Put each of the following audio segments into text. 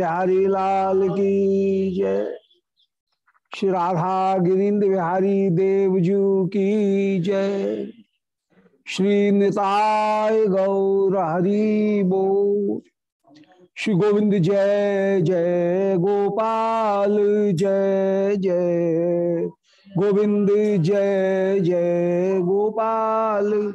बिहारी लाल की जय। श्री राधा गिरीन्द्र बिहारी देवजू की जय। श्री निताय गौर हरि बो श्री गोविंद जय जय गोपाल जय जय। गोविंद जय जय गोपाल।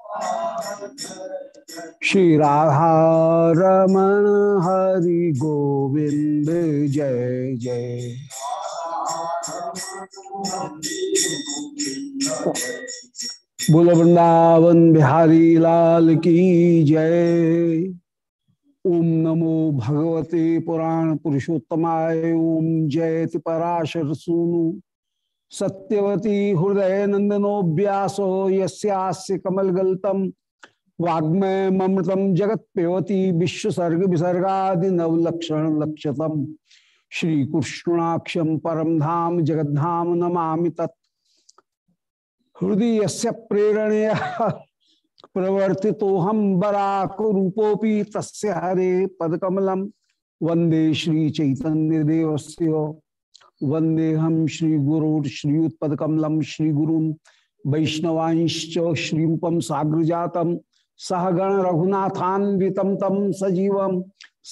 श्री राधा रमण हरि गोविंद, जय जय। बोलो बिहारी लाल की जय। ओम नमो भगवते पुराण पुरुषोत्तमाय, ओम जयति पराशर सूनु। सत्यवती हृदय नंदनो व्यासो यस्यास्य कमलगल्तम ममृतम जगत पेवती विश्वसर्ग विसर्गा नवलक्षण लक्षतम श्री कृष्णाक्षम परम धाम जगद्धाम नमा तत्। हृदय से प्रेरणया प्रवर्ति हम बराक तस्य हरे पदकमलम वंदे श्री चैतन्य वंदे हम श्री गुरु श्रीयुत्पकमलम श्री गुरु वैष्णवांश्च श्रीरूपम साग्र जातम सहगण रघुनाथान्वितम तम सजीवम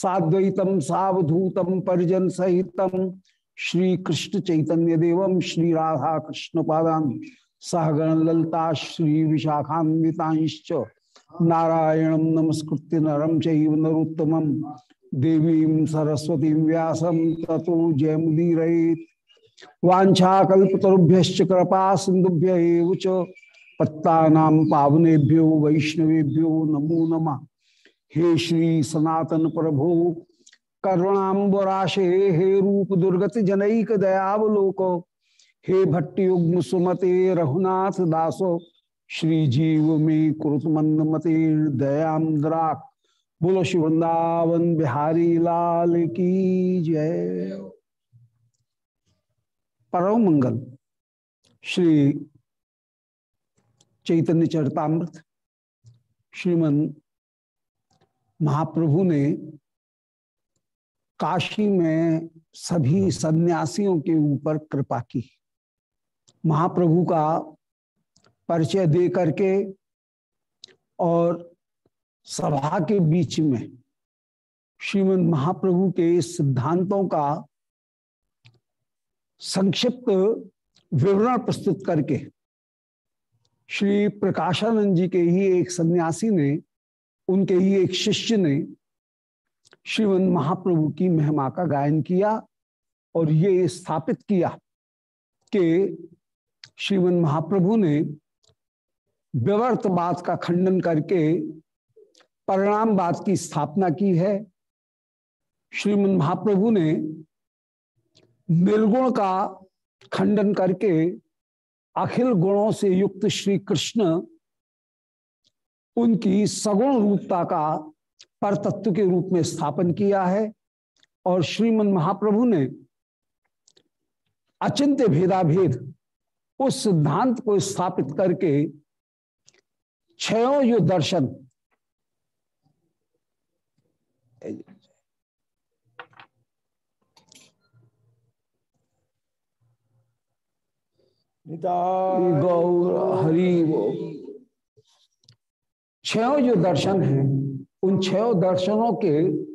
साद्वैतम सावधूतम परिजन सहितम श्री कृष्ण चैतन्य देवम श्री राधा कृष्ण पादान सहगण ललता श्री विशाखान्विताश्च नारायण नमस्कृत्य नरम चैव नरोत्तम देवी सरस्वती व्यासम ततो जयमुदीर वाछाकुभ्य कृपा सिंधुभ्य पत्ता पावनेभ्यो वैष्णवेभ्यो नमो नम। हे श्री सनातन प्रभो करुणाबराशे हे रूप दुर्गत जनक दयावलोक, हे भट्टयुग्म सुमते रघुनाथ दासो, श्री जीव में कुरुत मंद मते दयाद्रा बोलो, श्री वृंदावन बिहारी लाल की जय। परम मंगल। श्री चैतन्य चरतामृत। श्रीमन महाप्रभु ने काशी में सभी सन्यासियों के ऊपर कृपा की। महाप्रभु का परिचय दे करके और सभा के बीच में श्रीमद महाप्रभु के सिद्धांतों का संक्षिप्त विवरण प्रस्तुत करके श्री प्रकाशानंद जी के ही एक सन्यासी ने, उनके ही एक शिष्य ने श्रीमद महाप्रभु की महिमा का गायन किया और ये स्थापित किया कि श्रीमद महाप्रभु ने विवर्तवाद का खंडन करके परिणामवाद की स्थापना की है। श्रीमद महाप्रभु ने निर्गुण का खंडन करके अखिल गुणों से युक्त श्री कृष्ण उनकी सगुण रूपता का परतत्व के रूप में स्थापन किया है और श्रीमद महाप्रभु ने अचिंत्य भेदाभेद उस सिद्धांत को स्थापित करके छयों जो दर्शन गौर हरि वो छह जो दर्शन हैं, उन छो दर्शनों के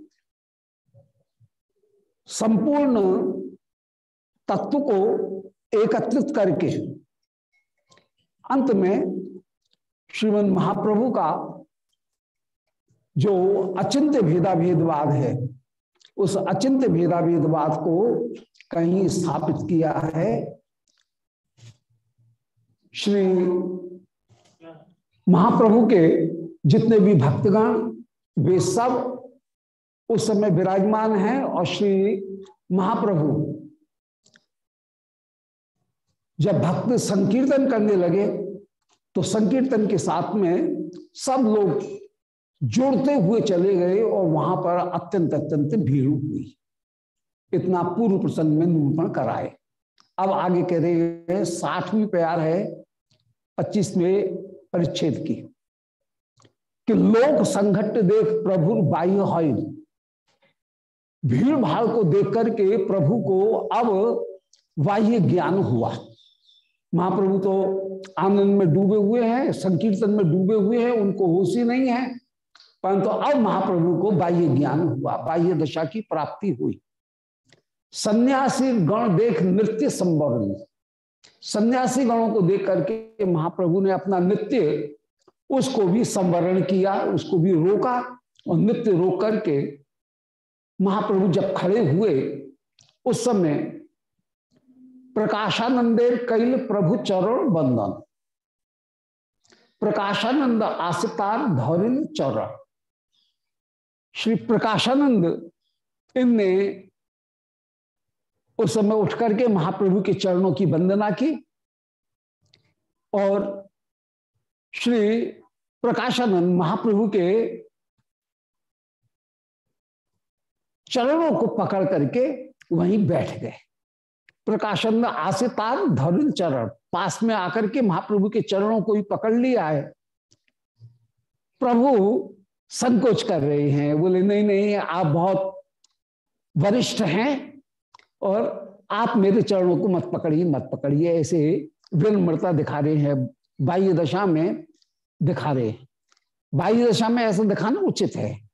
संपूर्ण तत्व को एकत्रित करके अंत में श्रीमद महाप्रभु का जो अचिंत्य भेदाभेदवाद है, उस अचिंत्य भेदाभेदवाद को कहीं स्थापित किया है? श्री महाप्रभु के जितने भी भक्तगण, वे सब उस समय विराजमान हैं और श्री महाप्रभु जब भक्त संकीर्तन करने लगे तो संकीर्तन के साथ में सब लोग जुड़ते हुए चले गए और वहाँ पर अत्यंत अत्यंत भीड़ हुई। इतना पूर्व प्रसंग में निरूपण कराए। अब आगे कह रहे हैं, साठवीं प्यार है, पच्चीसवें परिच्छेद की। कि लोक संघट देख प्रभु बाह्य है भीड़ भाड़ को देख करके प्रभु को अब बाह्य ज्ञान हुआ। महाप्रभु तो आनंद में डूबे हुए हैं, संकीर्तन में डूबे हुए हैं, उनको होश ही नहीं है। परंतु अब महाप्रभु को बाह्य ज्ञान हुआ, बाह्य दशा की प्राप्ति हुई। सन्यासी गण देख नृत्य संवरण सन्यासी गणों को देख करके महाप्रभु ने अपना नृत्य, उसको भी संवरण किया, उसको भी रोका और नृत्य रोक करके महाप्रभु जब खड़े हुए, उस समय प्रकाशानंदेर कैल प्रभु चरण बंदन। प्रकाशानंद आसितार धौरिल चरण। श्री प्रकाशानंद इनने उस समय उठ करके महाप्रभु के चरणों की वंदना की और श्री प्रकाशानंद महाप्रभु के चरणों को पकड़ करके वहीं बैठ गए। प्रकाशानंद आसितार धरुण चरण, पास में आकर के महाप्रभु के चरणों को ही पकड़ लिया है। प्रभु संकोच कर रहे हैं। बोले, नहीं नहीं, आप बहुत वरिष्ठ हैं और आप मेरे चरणों को मत पकड़िए मत पकड़िए। ऐसे विनम्रता दिखा रहे हैं, बाह्य दशा में दिखा रहे हैं। बाह्य दशा में ऐसा दिखाना उचित है।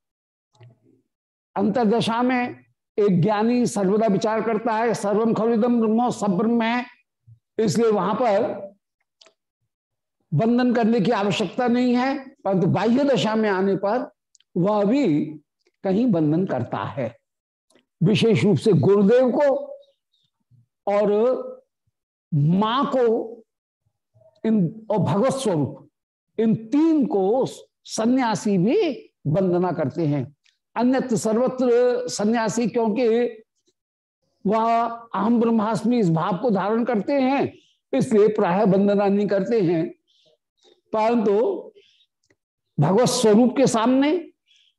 अंतरदशा में एक ज्ञानी सर्वदा विचार करता है सर्वम खलुदम ब्रह्मो, सब ब्रह्म है। इसलिए वहाँ पर बंधन करने की आवश्यकता नहीं है। परंतु बाह्य दशा में आने पर वह भी कहीं बंधन करता है। विशेष रूप से गुरुदेव को और माँ को, इन और भगवत स्वरूप, इन तीन को सन्यासी भी वंदना करते हैं। अन्यत्र सर्वत्र सन्यासी क्योंकि वह अहम ब्रह्मास्मि इस भाव को धारण करते हैं, इसलिए प्राय वंदना नहीं करते हैं। परंतु भगवत स्वरूप के सामने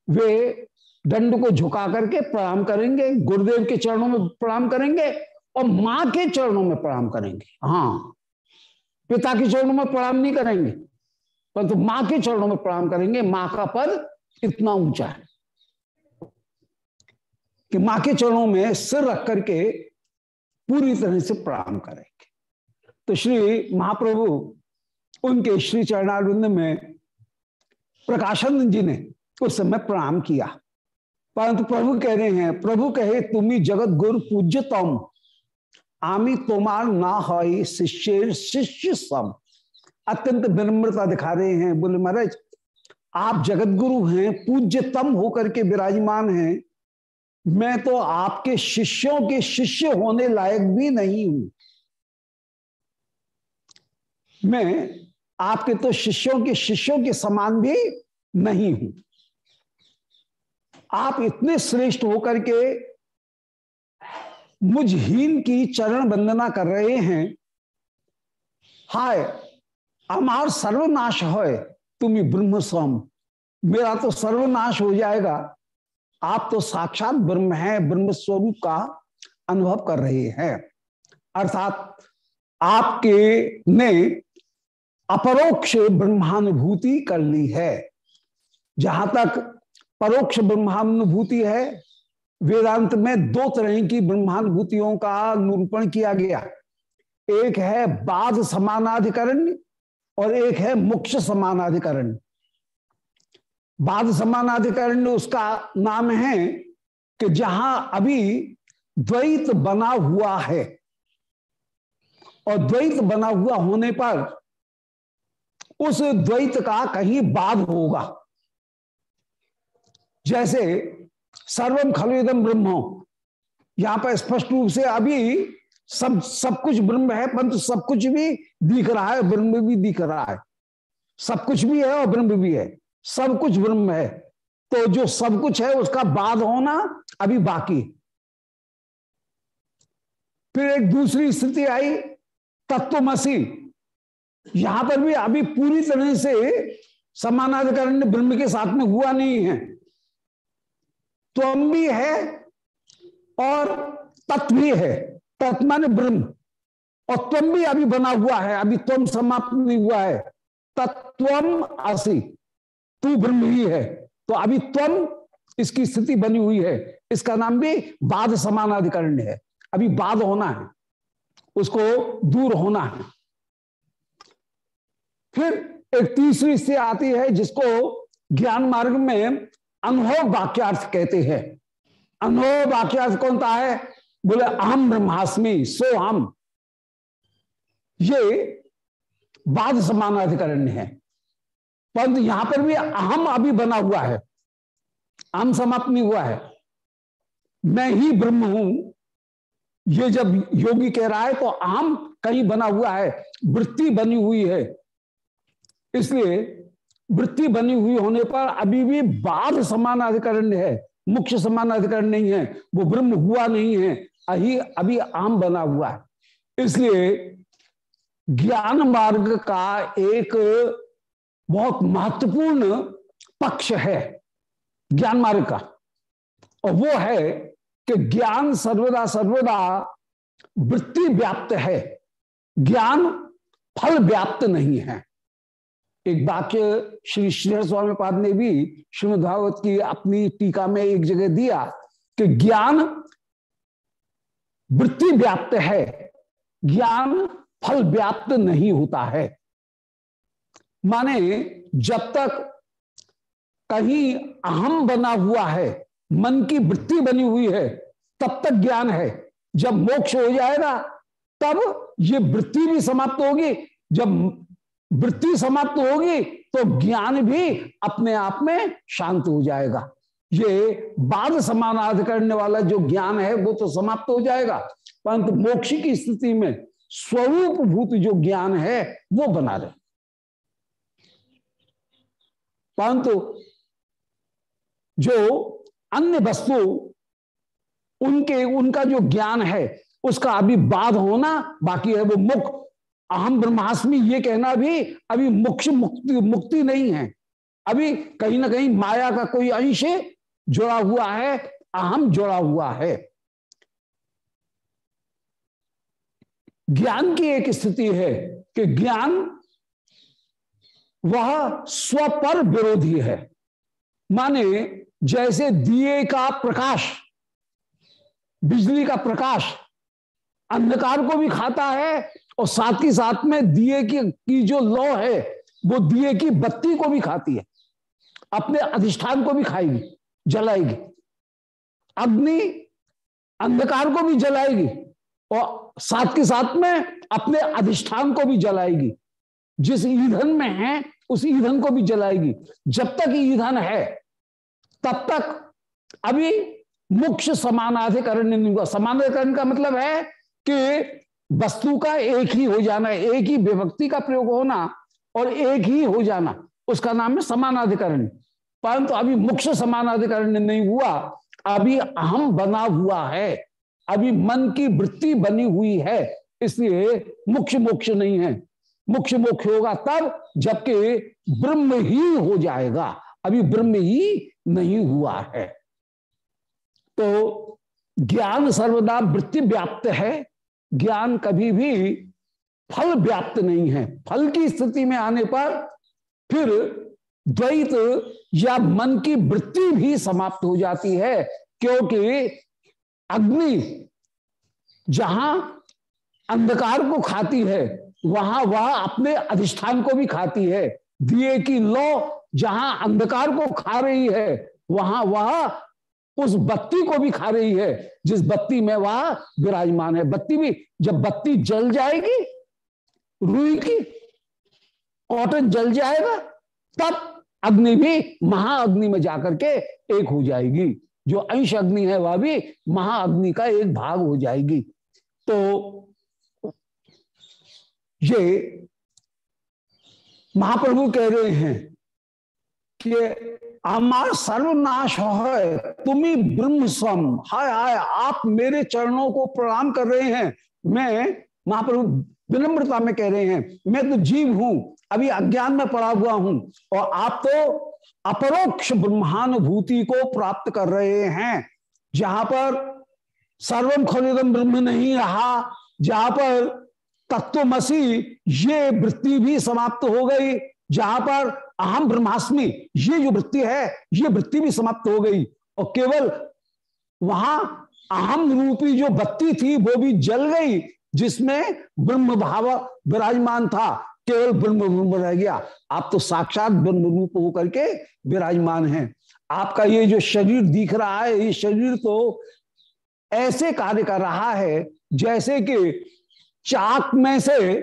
वे दंड को झुका करके प्रणाम करेंगे, गुरुदेव के चरणों में प्रणाम करेंगे और माँ के चरणों में प्रणाम करेंगे। हाँ पिता के चरणों में प्रणाम नहीं करेंगे, परंतु तो माँ के चरणों में प्रणाम करेंगे। माँ का पद इतना ऊँचा है कि माँ के चरणों में सिर रख करके पूरी तरह से प्रणाम करेंगे। तो श्री महाप्रभु उनके श्री चरणारिंद में प्रकाशानंद जी ने उस समय प्रणाम किया। परंतु प्रभु कह रहे हैं, प्रभु कहे, तुम्ही जगत गुरु पूज्य तम आमी तोमार ना है शिष्य शिष्य सम अत्यंत विनम्रता दिखा रहे हैं, बोले, महाराज, आप जगत गुरु हैं, पूज्यतम होकर के विराजमान हैं। मैं तो आपके शिष्यों के शिष्य होने लायक भी नहीं हूँ। मैं आपके तो शिष्यों के शिष्यों के समान भी नहीं हूँ। आप इतने श्रेष्ठ होकर के मुझहीन की चरण वंदना कर रहे हैं। हाय, अमार सर्वनाश है तुम ब्रह्म स्वम मेरा तो सर्वनाश हो जाएगा। आप तो साक्षात ब्रह्म है ब्रह्म स्वरूप का अनुभव कर रहे हैं। अर्थात आपके ने अपरोक्ष ब्रह्मानुभूति कर ली है। जहाँ तक परोक्ष ब्रह्मानुभूति है, वेदांत में दो तरह की ब्रह्मानुभूतियों का निरूपण किया गया। एक है बाद समानाधिकरण और एक है मुख्य समानाधिकरण। बाद समानाधिकरण उसका नाम है कि जहाँ अभी द्वैत बना हुआ है। और द्वैत बना हुआ होने पर उस द्वैत का कहीं बाद होगा। जैसे सर्वम खलुदम ब्रह्म। यहाँ पर स्पष्ट रूप से अभी सब सब कुछ ब्रह्म है, परंतु सब कुछ भी दिख रहा है ब्रह्म भी दिख रहा है। सब कुछ भी है और ब्रह्म भी है। सब कुछ ब्रह्म है। तो जो सब कुछ है, उसका बाद होना अभी बाकी फिर एक दूसरी स्थिति आई, तत्वमसी। यहाँ पर भी अभी पूरी तरह से समानाधिकरण ब्रह्म के साथ में हुआ नहीं है। त्वम भी है और तत्व भी है। तत्व माने ब्रह्म। और तुम भी अभी बना हुआ है। अभी तुम समाप्त नहीं हुआ है। तत्वम आसी तू ब्रह्म ही है। तो अभी तुम इसकी स्थिति बनी हुई है। इसका नाम भी बाद समानाधिकरण है। अभी बाद होना है। उसको दूर होना है। फिर एक तीसरी स्थिति आती है जिसको ज्ञान मार्ग में अनुभव वाक्यार्थ कहते हैं। अनुभव वाक्यार्थ कौन सा है? बोले, अहम ब्रह्मास्मि, सो हम। ये बाद समानाधिकरण है। परंतु यहाँ पर भी अहम अभी बना हुआ है। अहम समाप्त नहीं हुआ है। मैं ही ब्रह्म हूँ। ये जब योगी कह रहा है तो आम कहीं बना हुआ है। वृत्ति बनी हुई है। इसलिए वृत्ति बनी हुई होने पर अभी भी बाद समानाधिकरण है, मुख्य समान अधिकरण नहीं है, वो ब्रह्म हुआ नहीं है अही अभी आम बना हुआ है। इसलिए ज्ञान मार्ग का एक बहुत महत्वपूर्ण पक्ष है ज्ञान मार्ग का। और वो है कि ज्ञान सर्वदा सर्वदा वृत्ति व्याप्त है, ज्ञान फल व्याप्त नहीं है। एक वाक्य श्री श्रीधर स्वामी पाद ने भी श्रीमद भागवत की अपनी टीका में एक जगह दिया कि ज्ञान वृत्ति व्याप्त है, ज्ञान फल व्याप्त नहीं होता है। माने जब तक कहीं अहम बना हुआ है, मन की वृत्ति बनी हुई है, तब तक ज्ञान है। जब मोक्ष हो जाएगा, तब ये वृत्ति भी समाप्त होगी। जब वृत्ति समाप्त होगी तो ज्ञान भी अपने आप में शांत हो जाएगा। ये बाद समानाध करने वाला जो ज्ञान है, वो तो समाप्त हो जाएगा। परंतु मोक्ष की स्थिति में स्वरूप भूत जो ज्ञान है, वो बना रहे। परंतु जो अन्य वस्तु, उनके, उनका जो ज्ञान है, उसका अभी बाद होना बाकी है, वो मुख अहम ब्रह्मास्मि ये कहना भी अभी मुख्य मुक्ति मुक्ति नहीं है। अभी कहीं ना कहीं माया का कोई अंश जुड़ा हुआ है, अहम जुड़ा हुआ है। ज्ञान की एक स्थिति है कि ज्ञान वह स्व पर विरोधी है। माने जैसे दिए का प्रकाश, बिजली का प्रकाश अंधकार को भी खाता है और साथ ही साथ में दिए की, की जो लौ है वो दिए की बत्ती को भी खाती है। अपने अधिष्ठान को भी खाएगी जलाएगी। अग्नि अंधकार को भी जलाएगी और साथ के साथ में अपने अधिष्ठान को भी जलाएगी। जिस ईंधन में है उस ईंधन को भी जलाएगी। जब तक ईंधन है तब तक अभी मुख्य समानाधिकरण समानाधिकरण का मतलब है कि वस्तु का एक ही हो जाना, एक ही विभक्ति का प्रयोग होना और एक ही हो जाना, उसका नाम है समानाधिकरण। परंतु अभी मुख्य समानाधिकरण नहीं हुआ, अभी अहम बना हुआ है, अभी मन की वृत्ति बनी हुई है, इसलिए मुख्य मोक्ष नहीं है। मुख्य मोक्ष होगा तब, जबकि ब्रह्म ही हो जाएगा, अभी ब्रह्म ही नहीं हुआ है। तो ज्ञान सर्वदा वृत्ति व्याप्त है ज्ञान कभी भी फल व्याप्त नहीं है। फल की स्थिति में आने पर फिर द्वैत या मन की वृत्ति भी समाप्त हो जाती है, क्योंकि अग्नि जहाँ अंधकार को खाती है, वहाँ वह अपने अधिष्ठान को भी खाती है। दिए की लो जहाँ अंधकार को खा रही है, वहाँ वह उस बत्ती को भी खा रही है, जिस बत्ती में वह विराजमान है। बत्ती भी, जब बत्ती जल जाएगी, रुई की कॉटन जल जाएगा, तब अग्नि भी महाअग्नि में जाकर के एक हो जाएगी। जो अंश अग्नि है, वह भी महाअग्नि का एक भाग हो जाएगी। तो ये महाप्रभु कह रहे हैं कि अमार सर्वनाश है। तुम्ही ब्रह्म स्वम हाय हाय, आप मेरे चरणों को प्रणाम कर रहे हैं। मैं महाप्रभु विनम्रता में कह रहे हैं, मैं तो जीव हूँ, अभी अज्ञान में पड़ा हुआ हूँ, और आप तो अपरोक्ष ब्रह्मानुभूति को प्राप्त कर रहे हैं। जहाँ पर सर्वम खलिदम ब्रह्म नहीं रहा, जहाँ पर तत्वमसी ये वृत्ति भी समाप्त हो गई। जहाँ पर अहम ब्रह्मास्मि, ये जो वृत्ति है, ये वृत्ति भी समाप्त हो गई। और केवल वहाँ अहम रूपी जो बत्ती थी, वो भी जल गई, जिसमें ब्रह्म भाव विराजमान था। केवल ब्रह्म ब्रह्म रह गया। आप तो साक्षात ब्रह्म रूप होकर के विराजमान हैं। आपका ये जो शरीर दिख रहा है, ये शरीर तो ऐसे कार्य कर रहा है, जैसे कि चाक में से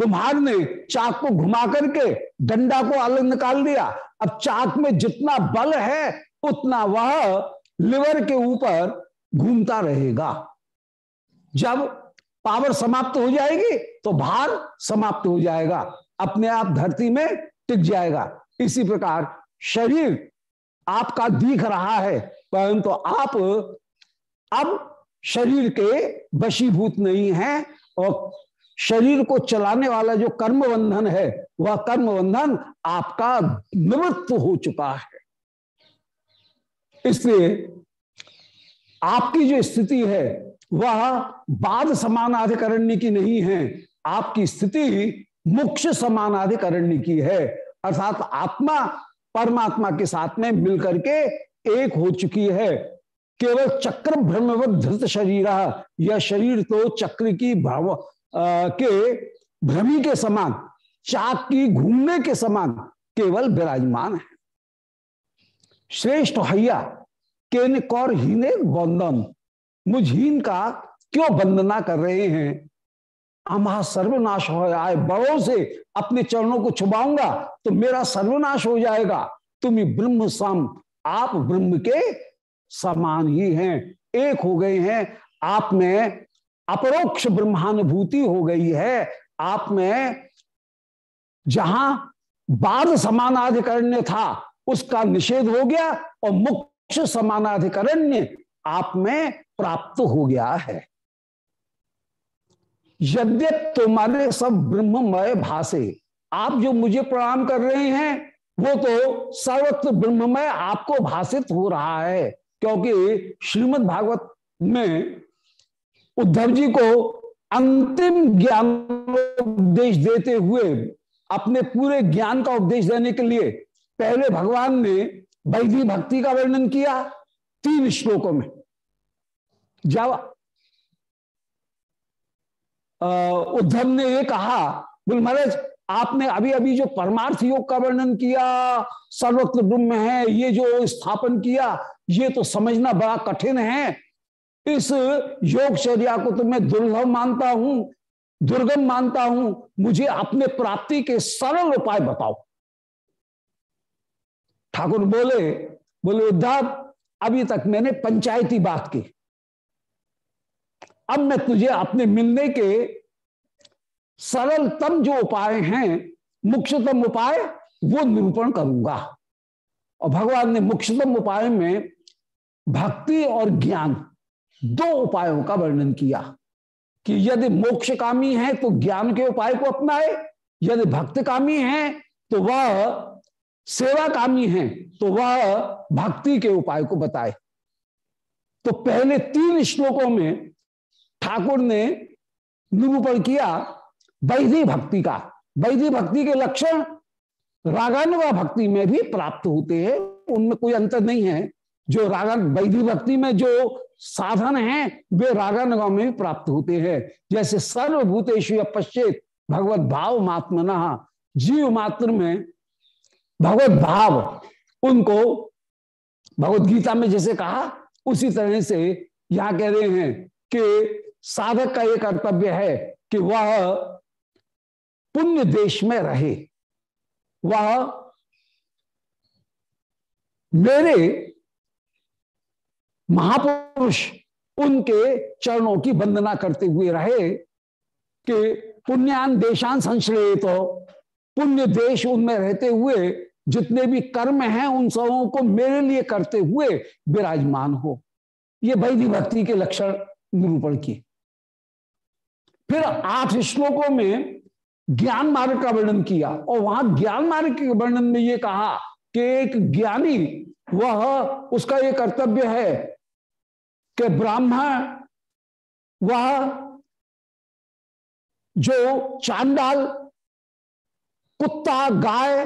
कुम्हार ने चाक को घुमा करके डंडा को अलग निकाल दिया। अब चाक में जितना बल है, उतना वह लिवर के ऊपर घूमता रहेगा। जब पावर समाप्त हो जाएगी तो भार समाप्त हो जाएगा। अपने आप धरती में टिक जाएगा। इसी प्रकार शरीर आपका दिख रहा है, परंतु तो आप अब शरीर के वशीभूत नहीं है और शरीर को चलाने वाला जो कर्म बंधन है, वह कर्म बंधन आपका निवृत्त हो चुका है। इसलिए आपकी जो स्थिति है, वह बाद समानाधिकरण्य की नहीं है, आपकी स्थिति मुख्य समानाधिकरण्य की है। अर्थात आत्मा परमात्मा के साथ में मिलकर के एक हो चुकी है। केवल चक्र भ्रमवत धृत शरीर यह शरीर तो चक्र की भ्रम के भ्रमी के समान, चाक की घूमने के समान केवल विराजमान है। श्रेष्ठ हैया के कौर हीने बंदम मुझ हीन का क्यों वंदना कर रहे हैं? अमा सर्वनाश हो आए, बड़ों से अपने चरणों को छुपाऊँगा तो मेरा सर्वनाश हो जाएगा। तुम ब्रह्म सम, आप ब्रह्म के समान ही हैं। एक हो गए हैं, आप में अपरोक्ष ब्रह्मानुभूति हो गई है, आप में जहाँ बाद समानाधिकरण्य था, उसका निषेध हो गया और मुख्य समानाधिकरण्य आप में प्राप्त हो गया है। यद्य तुम्हारे सब ब्रह्ममय भाषे, आप जो मुझे प्रणाम कर रहे हैं, वो तो सर्वत्र ब्रह्ममय आपको भाषित हो रहा है, क्योंकि श्रीमद् भागवत में उद्धव जी को अंतिम ज्ञान उपदेश देते हुए, अपने पूरे ज्ञान का उपदेश देने के लिए पहले भगवान ने वैधि भक्ति का वर्णन किया तीन श्लोकों में। जब उद्धव ने ये कहा, बोल, महाराज, आपने अभी अभी जो परमार्थ योग का वर्णन किया, सर्वत्र ब्रह्म है, ये जो स्थापन किया, ये तो समझना बड़ा कठिन है। इस योगचर्या को तो मैं दुर्लभ मानता हूँ, दुर्गम मानता हूँ। मुझे अपने प्राप्ति के सरल उपाय बताओ। ठाकुर बोले बोले, उद्धव, अभी तक मैंने पंचायती बात की। अब मैं तुझे अपने मिलने के सरलतम जो उपाय हैं, मुख्यतम उपाय, वो निरूपण करूँगा। और भगवान ने मुख्यतम उपाय में भक्ति और ज्ञान दो उपायों का वर्णन किया कि यदि मोक्ष कामी है तो ज्ञान के उपाय को अपनाए। यदि भक्त कामी है तो वह सेवा कामी है तो वह भक्ति के उपाय को बताए। तो पहले तीन श्लोकों में ठाकुर ने निरूपण किया वैधि भक्ति का। वैधि भक्ति के लक्षण रागानुगा भक्ति में भी प्राप्त होते हैं। उनमें कोई अंतर नहीं है। जो रागन वैधि भक्ति में जो साधन हैं, वे रागानुगा में भी प्राप्त होते हैं। जैसे सर्वभूतेश पश्चित भगवत भाव मात्मना। जीव मात्र में भगवत भाव, उनको भगवत गीता में जैसे कहा, उसी तरह से यहाँ कह रहे हैं कि साधक का यह कर्तव्य है कि वह पुण्य देश में रहे। वह मेरे महापुरुष उनके चरणों की वंदना करते हुए रहे कि पुण्यान देशान संश्रय तो पुण्य देश उनमें रहते हुए जितने भी कर्म हैं उन सबों को मेरे लिए करते हुए विराजमान हो। ये वैधि भक्ति के लक्षण निरूपण किए। फिर आठ श्लोकों में ज्ञान मार्ग का वर्णन किया और वहाँ ज्ञान मार्ग के वर्णन में ये कहा कि एक ज्ञानी, वह, उसका ये कर्तव्य है कि ब्राह्मण वह जो चांडाल, कुत्ता, गाय,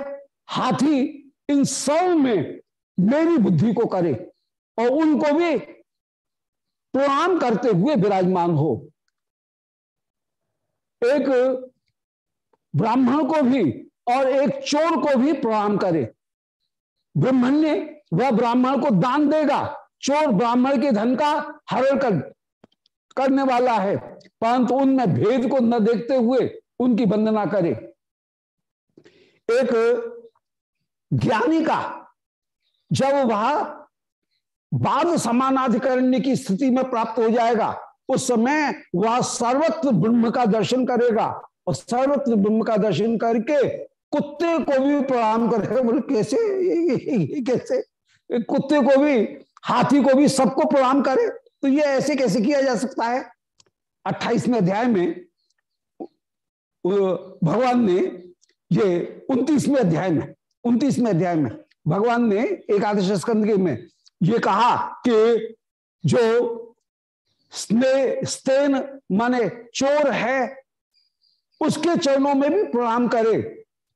हाथी, इन सब में मेरी बुद्धि को करे और उनको भी प्रणाम करते हुए विराजमान हो। एक ब्राह्मण को भी और एक चोर को भी प्रणाम करे। ब्रह्मण्य वह ब्राह्मण को दान देगा। चोर ब्राह्मण के धन का हरण कर, करने वाला है। परंतु उनमें भेद को न देखते हुए उनकी वंदना करे। एक ज्ञानी का, जब वह बाद समानाधिकरण्य की स्थिति में प्राप्त हो जाएगा, उस समय वह सर्वत्र ब्रह्म का दर्शन करेगा और सर्वत्र ब्रह्म का दर्शन करके कुत्ते को भी प्रणाम करेगा। बोले, कैसे? कैसे? कुत्ते को भी हाथी को भी सबको प्रणाम करे। तो ये ऐसे कैसे किया जा सकता है? अट्ठाईसवें अध्याय में भगवान ने ये उन्तीसवें अध्याय में, उन्तीसवें अध्याय में भगवान ने एकादश स्कंद के में ये कहा कि जो स्ने, स्तेन माने चोर है, उसके चरणों में भी प्रणाम करे,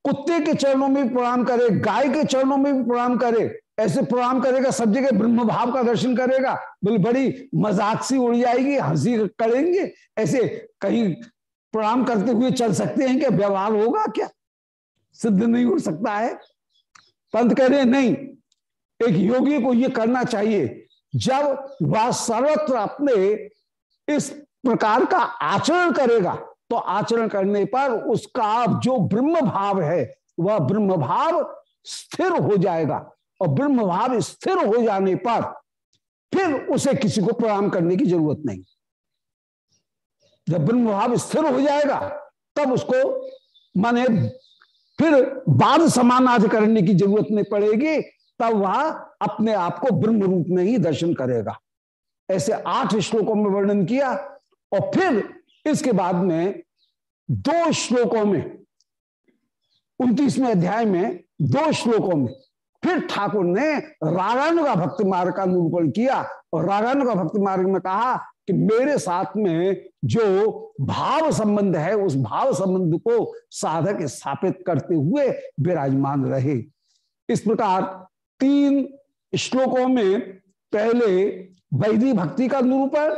कुत्ते के चरणों में भी प्रणाम करे, गाय के चरणों में भी प्रणाम करे ऐसे प्रणाम करेगा, सब जगह ब्रह्म भाव का दर्शन करेगा, बोले बड़ी मज़ाक सी उड़ जाएगी, हँसी करेंगे। ऐसे कहीं प्रणाम करते हुए चल सकते हैं क्या? व्यवहार होगा क्या? सिद्ध नहीं हो सकता है। पंत कह रहे नहीं, एक योगी को यह करना चाहिए, जब वह सर्वत्र अपने इस प्रकार का आचरण करेगा तो आचरण करने पर उसका जो ब्रह्म भाव है, वह ब्रह्म भाव स्थिर हो जाएगा। और ब्रह्म भाव स्थिर हो जाने पर फिर उसे किसी को प्रणाम करने की ज़रूरत नहीं। जब ब्रह्म भाव स्थिर हो जाएगा, तब उसको माने फिर बाद समानाध करने की ज़रूरत नहीं पड़ेगी, तब वह अपने आप को ब्रह्म रूप में ही दर्शन करेगा। ऐसे आठ श्लोकों में वर्णन किया और फिर इसके बाद में दो श्लोकों में, उन्तीसवें अध्याय में दो श्लोकों में फिर ठाकुर ने रागानु का भक्ति मार्ग का निरूपण किया और रागानु का भक्ति मार्ग में कहा कि मेरे साथ में जो भाव संबंध है, उस भाव संबंध को साधक स्थापित करते हुए विराजमान रहे। इस प्रकार तीन श्लोकों में पहले वैदिक भक्ति का निरूपण,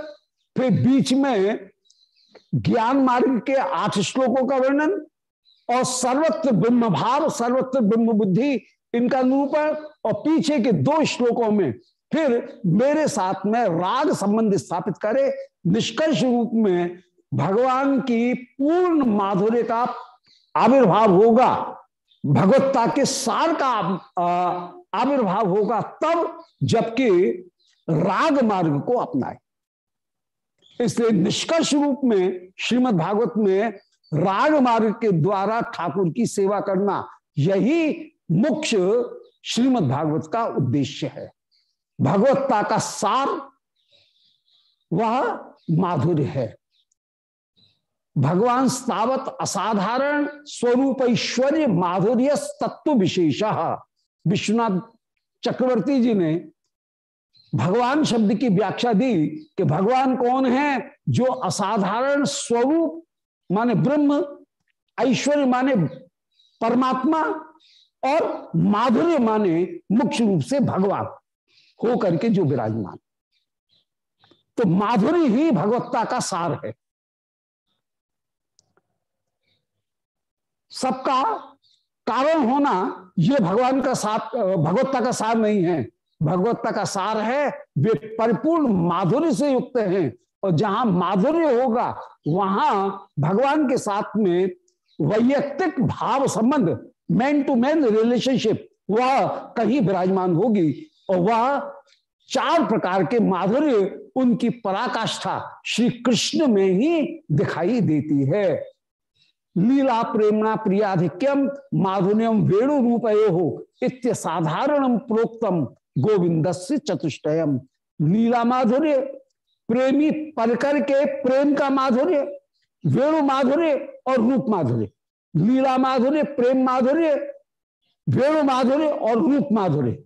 फिर बीच में ज्ञान मार्ग के आठ श्लोकों का वर्णन और सर्वत्र ब्रह्म भाव सर्वत्र ब्रह्म बुद्धि इनका निरूपण और पीछे के दो श्लोकों में फिर मेरे साथ में राग संबंध स्थापित करे, निष्कर्ष रूप में भगवान की पूर्ण माधुर्य का आविर्भाव होगा, भगवत्ता के सार का आविर्भाव होगा तब जबकि राग मार्ग को अपनाए। इसलिए निष्कर्ष रूप में श्रीमद् भागवत में राग मार्ग के द्वारा ठाकुर की सेवा करना यही मुख्य श्रीमद् भागवत का उद्देश्य है। भगवत्ता का सार वह माधुर्य है। भगवान स्थावत असाधारण स्वरूप ऐश्वर्य माधुर्य तत्व विशेष। विश्वनाथ चक्रवर्ती जी ने भगवान शब्द की व्याख्या दी कि भगवान कौन है जो असाधारण स्वरूप माने ब्रह्म, ऐश्वर्य माने परमात्मा और माधुर्य माने मुख्य रूप से भगवान हो करके जो विराजमान। तो माधुरी ही भगवत्ता का सार है। सबका कारण होना यह भगवान का साथ भगवत्ता का सार नहीं है। भगवत्ता का सार है, वे परिपूर्ण माधुर्य से युक्त हैं। और जहाँ माधुर्य होगा, वहाँ भगवान के साथ में वैयक्तिक भाव संबंध मैन टू मैन रिलेशनशिप वह कहीं विराजमान होगी और वह चार प्रकार के माधुर्य उनकी पराकाष्ठा श्री कृष्ण में ही दिखाई देती है। लीला प्रेमणा प्रियाधिक्यम माधुर्यम वेणु रूप हो इत्य साधारण प्रोक्तम गोविंद से चतुष्टयम। लीला माधुर्य, प्रेमी परकर के प्रेम का माधुर्य, वेणु माधुर्य और रूप माधुर्य। लीला माधुर्य, प्रेम माधुर्य, वेणु माधुर्य और रूप माधुर्य।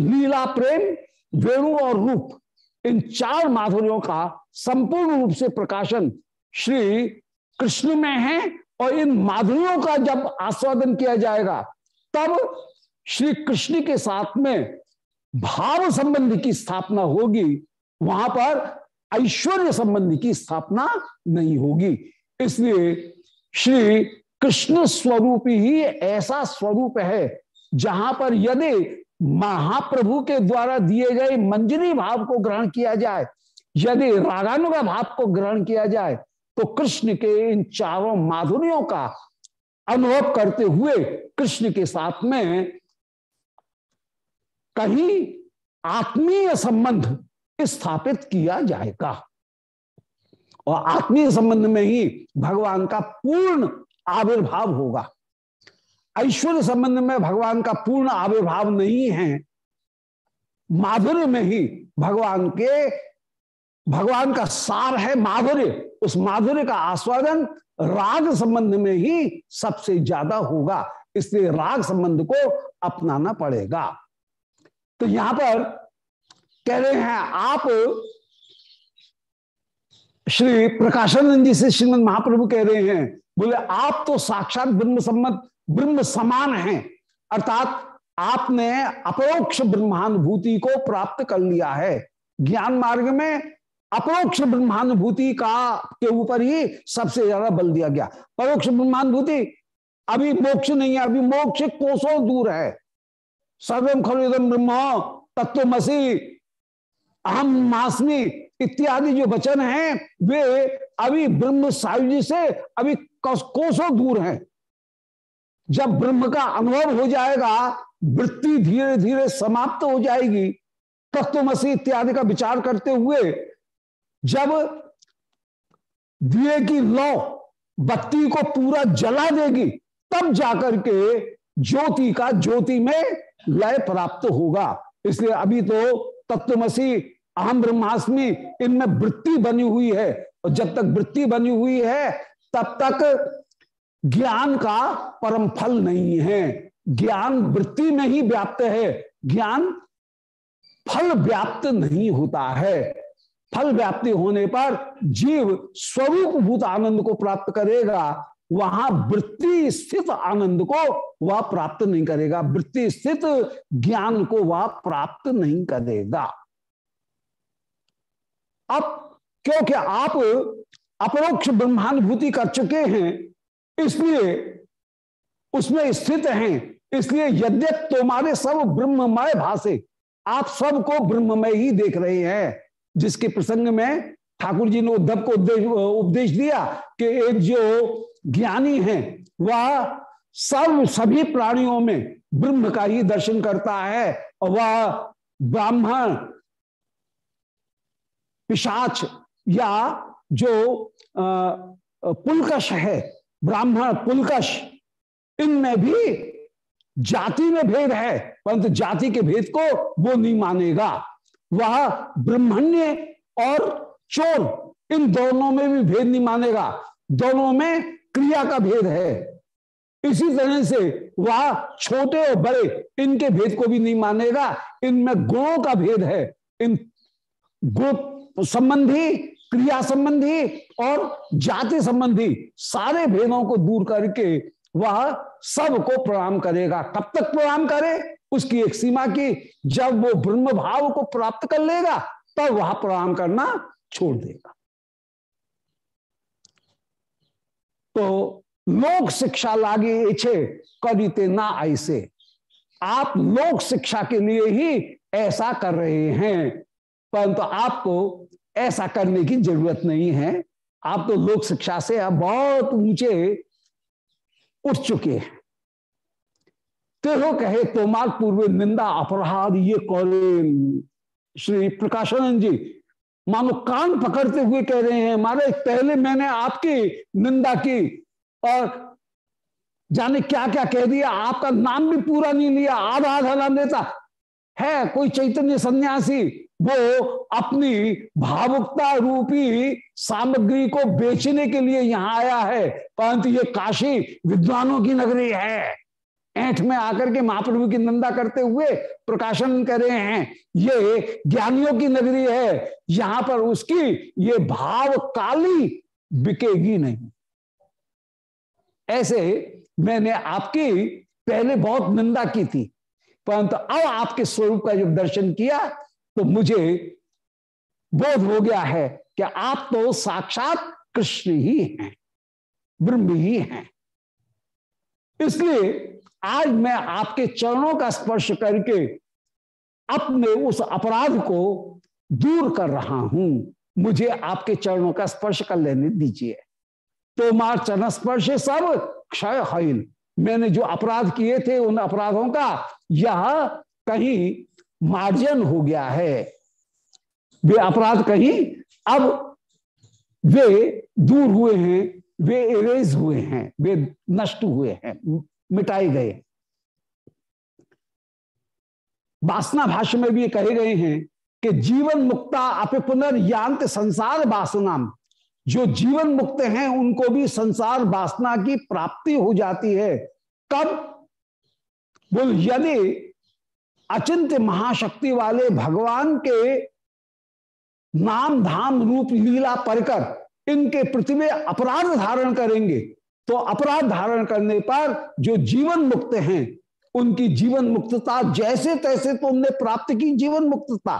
लीला, प्रेम, वेणु और रूप, इन चार माधुर्यों का संपूर्ण रूप से प्रकाशन श्री कृष्ण में है और इन माधुर्यों का जब आस्वादन किया जाएगा, तब श्री कृष्ण के साथ में भाव संबंध की स्थापना होगी। वहाँ पर ऐश्वर्य संबंधी की स्थापना नहीं होगी। इसलिए श्री कृष्ण स्वरूप ही ऐसा स्वरूप है, जहाँ पर यदि महाप्रभु के द्वारा दिए गए मंजरी भाव को ग्रहण किया जाए, यदि रागानुगा भाव को ग्रहण किया जाए तो कृष्ण के इन चारों माधुर्यों का अनुभव करते हुए कृष्ण के साथ में कहीं आत्मीय संबंध स्थापित किया जाएगा। और आत्मीय संबंध में ही भगवान का पूर्ण आविर्भाव होगा। ऐश्वर्य संबंध में भगवान का पूर्ण आविर्भाव नहीं है। माधुर्य में ही भगवान के, भगवान का सार है माधुर्य। उस माधुर्य का आस्वादन राग संबंध में ही सबसे ज़्यादा होगा। इसलिए राग संबंध को अपनाना पड़ेगा। तो यहाँ पर कह रहे हैं आप, श्री प्रकाशानंद जी से श्रीमद महाप्रभु कह रहे हैं बोले, आप तो साक्षात ब्रह्म सम्मत ब्रह्म समान हैं। अर्थात आपने अपरोक्ष ब्रह्मानुभूति को प्राप्त कर लिया है। ज्ञान मार्ग में अपरोक्ष ब्रह्मानुभूति का के ऊपर ही सबसे ज़्यादा बल दिया गया। परोक्ष ब्रह्मानुभूति, अभी मोक्ष नहीं है, अभी मोक्ष कोसों दूर है। सर्वम खलुदम ब्रह्म तत्वमसी अहम मासमी इत्यादि जो वचन हैं, वे अभी ब्रह्म सायुजी से अभी कोसों दूर हैं। जब ब्रह्म का अनुभव हो जाएगा, वृत्ति धीरे धीरे समाप्त हो जाएगी, तत्वमसी इत्यादि का विचार करते हुए, जब दिए की लौ बत्ती को पूरा जला देगी, तब जाकर के ज्योति का ज्योति में लय प्राप्त होगा। इसलिए अभी तो तत्वमसी अहम ब्रह्मास्मि, इनमें वृत्ति बनी हुई है। और जब तक वृत्ति बनी हुई है, तब तक ज्ञान का परम फल नहीं है। ज्ञान वृत्ति में ही व्याप्त है। ज्ञान फल व्याप्त नहीं होता है। फल व्याप्ति होने पर जीव स्वरूप भूत आनंद को प्राप्त करेगा। वहाँ वृत्ति स्थित आनंद को वह प्राप्त नहीं करेगा। वृत्ति स्थित ज्ञान को वह प्राप्त नहीं करेगा। अब क्योंकि आप अपरोक्ष ब्रह्मानुभूति कर चुके हैं, इसलिए उसमें स्थित हैं, इसलिए यद्यप तुम्हारे सब ब्रह्ममय भाषे, आप सबको ब्रह्ममय ही देख रहे हैं, जिसके प्रसंग में ठाकुर जी ने उद्धव को उपदेश दिया कि एक जो ज्ञानी है, वह सब सभी प्राणियों में ब्रह्म का ही दर्शन करता है वह ब्राह्मण पिशाच या जो पुलकश है, ब्राह्मण पुलकश, इनमें भी जाति में भेद है, परंतु जाति के भेद को वो नहीं मानेगा। वह ब्रह्मण्य और चोर, इन दोनों में भी भेद नहीं मानेगा। दोनों में क्रिया का भेद है। इसी तरह से वह छोटे और बड़े, इनके भेद को भी नहीं मानेगा। इनमें गुणों का भेद है। इन गुण संबंधी, क्रिया संबंधी और जाति संबंधी सारे भेदों को दूर करके वह सबको प्रणाम करेगा। कब तक प्रणाम करे? उसकी एक सीमा की। जब वो ब्रह्म भाव को प्राप्त कर लेगा, तब वह प्रणाम करना छोड़ देगा। तो लोक शिक्षा लागे इच्छे करीते ना ऐसे आप लोक शिक्षा के लिए ही ऐसा कर रहे हैं। परंतु तो आपको ऐसा करने की ज़रूरत नहीं है। आप तो लोक शिक्षा से अब बहुत ऊँचे उठ चुके हैं। तेहो कहे तोमार पूर्व निंदा अपराध ये कौरे श्री प्रकाशानंद जी, मानो कान पकड़ते हुए कह रहे हैं मारे पहले मैंने आपकी निंदा की और जाने क्या क्या कह दिया, आपका नाम भी पूरा नहीं लिया आधा आधा नाम देता है, कोई चैतन्य सन्यासी वो अपनी भावुकता रूपी सामग्री को बेचने के लिए यहाँ आया है। परंतु ये काशी विद्वानों की नगरी है। ऐठ में आकर के महाप्रभु की निंदा करते हुए प्रकाशन कर रहे हैं। ये ज्ञानियों की नगरी है। यहाँ पर उसकी ये भाव काली बिकेगी नहीं। ऐसे मैंने आपकी पहले बहुत निंदा की थी। परंतु अब आपके स्वरूप का जब दर्शन किया तो मुझे बोध हो गया है कि आप तो साक्षात कृष्ण ही हैं, ब्रह्म ही हैं। इसलिए आज मैं आपके चरणों का स्पर्श करके अपने उस अपराध को दूर कर रहा हूँ। मुझे आपके चरणों का स्पर्श कर लेने दीजिए। तो मार चरण स्पर्श सब क्षय मैंने जो अपराध किए थे उन अपराधों का यह कहीं मार्जन हो गया है। वे अपराध कहीं, अब वे दूर हुए हैं, वे इरेज हुए हैं, वे नष्ट हुए हैं, मिटाए गए वासना भाष्य में भी कहे गए हैं कि जीवन मुक्ता अपे पुनर्यांत संसार वासना जो जीवन मुक्त हैं, उनको भी संसार वासना की प्राप्ति हो जाती है। कब बोल, यदि अचिंत महाशक्ति वाले भगवान के नाम धाम रूप लीला परकर इनके पृथ्वी अपराध धारण करेंगे। तो अपराध धारण करने पर जो जीवन मुक्त हैं, उनकी जीवन मुक्तता जैसे तैसे तो उनने प्राप्त की जीवन मुक्तता।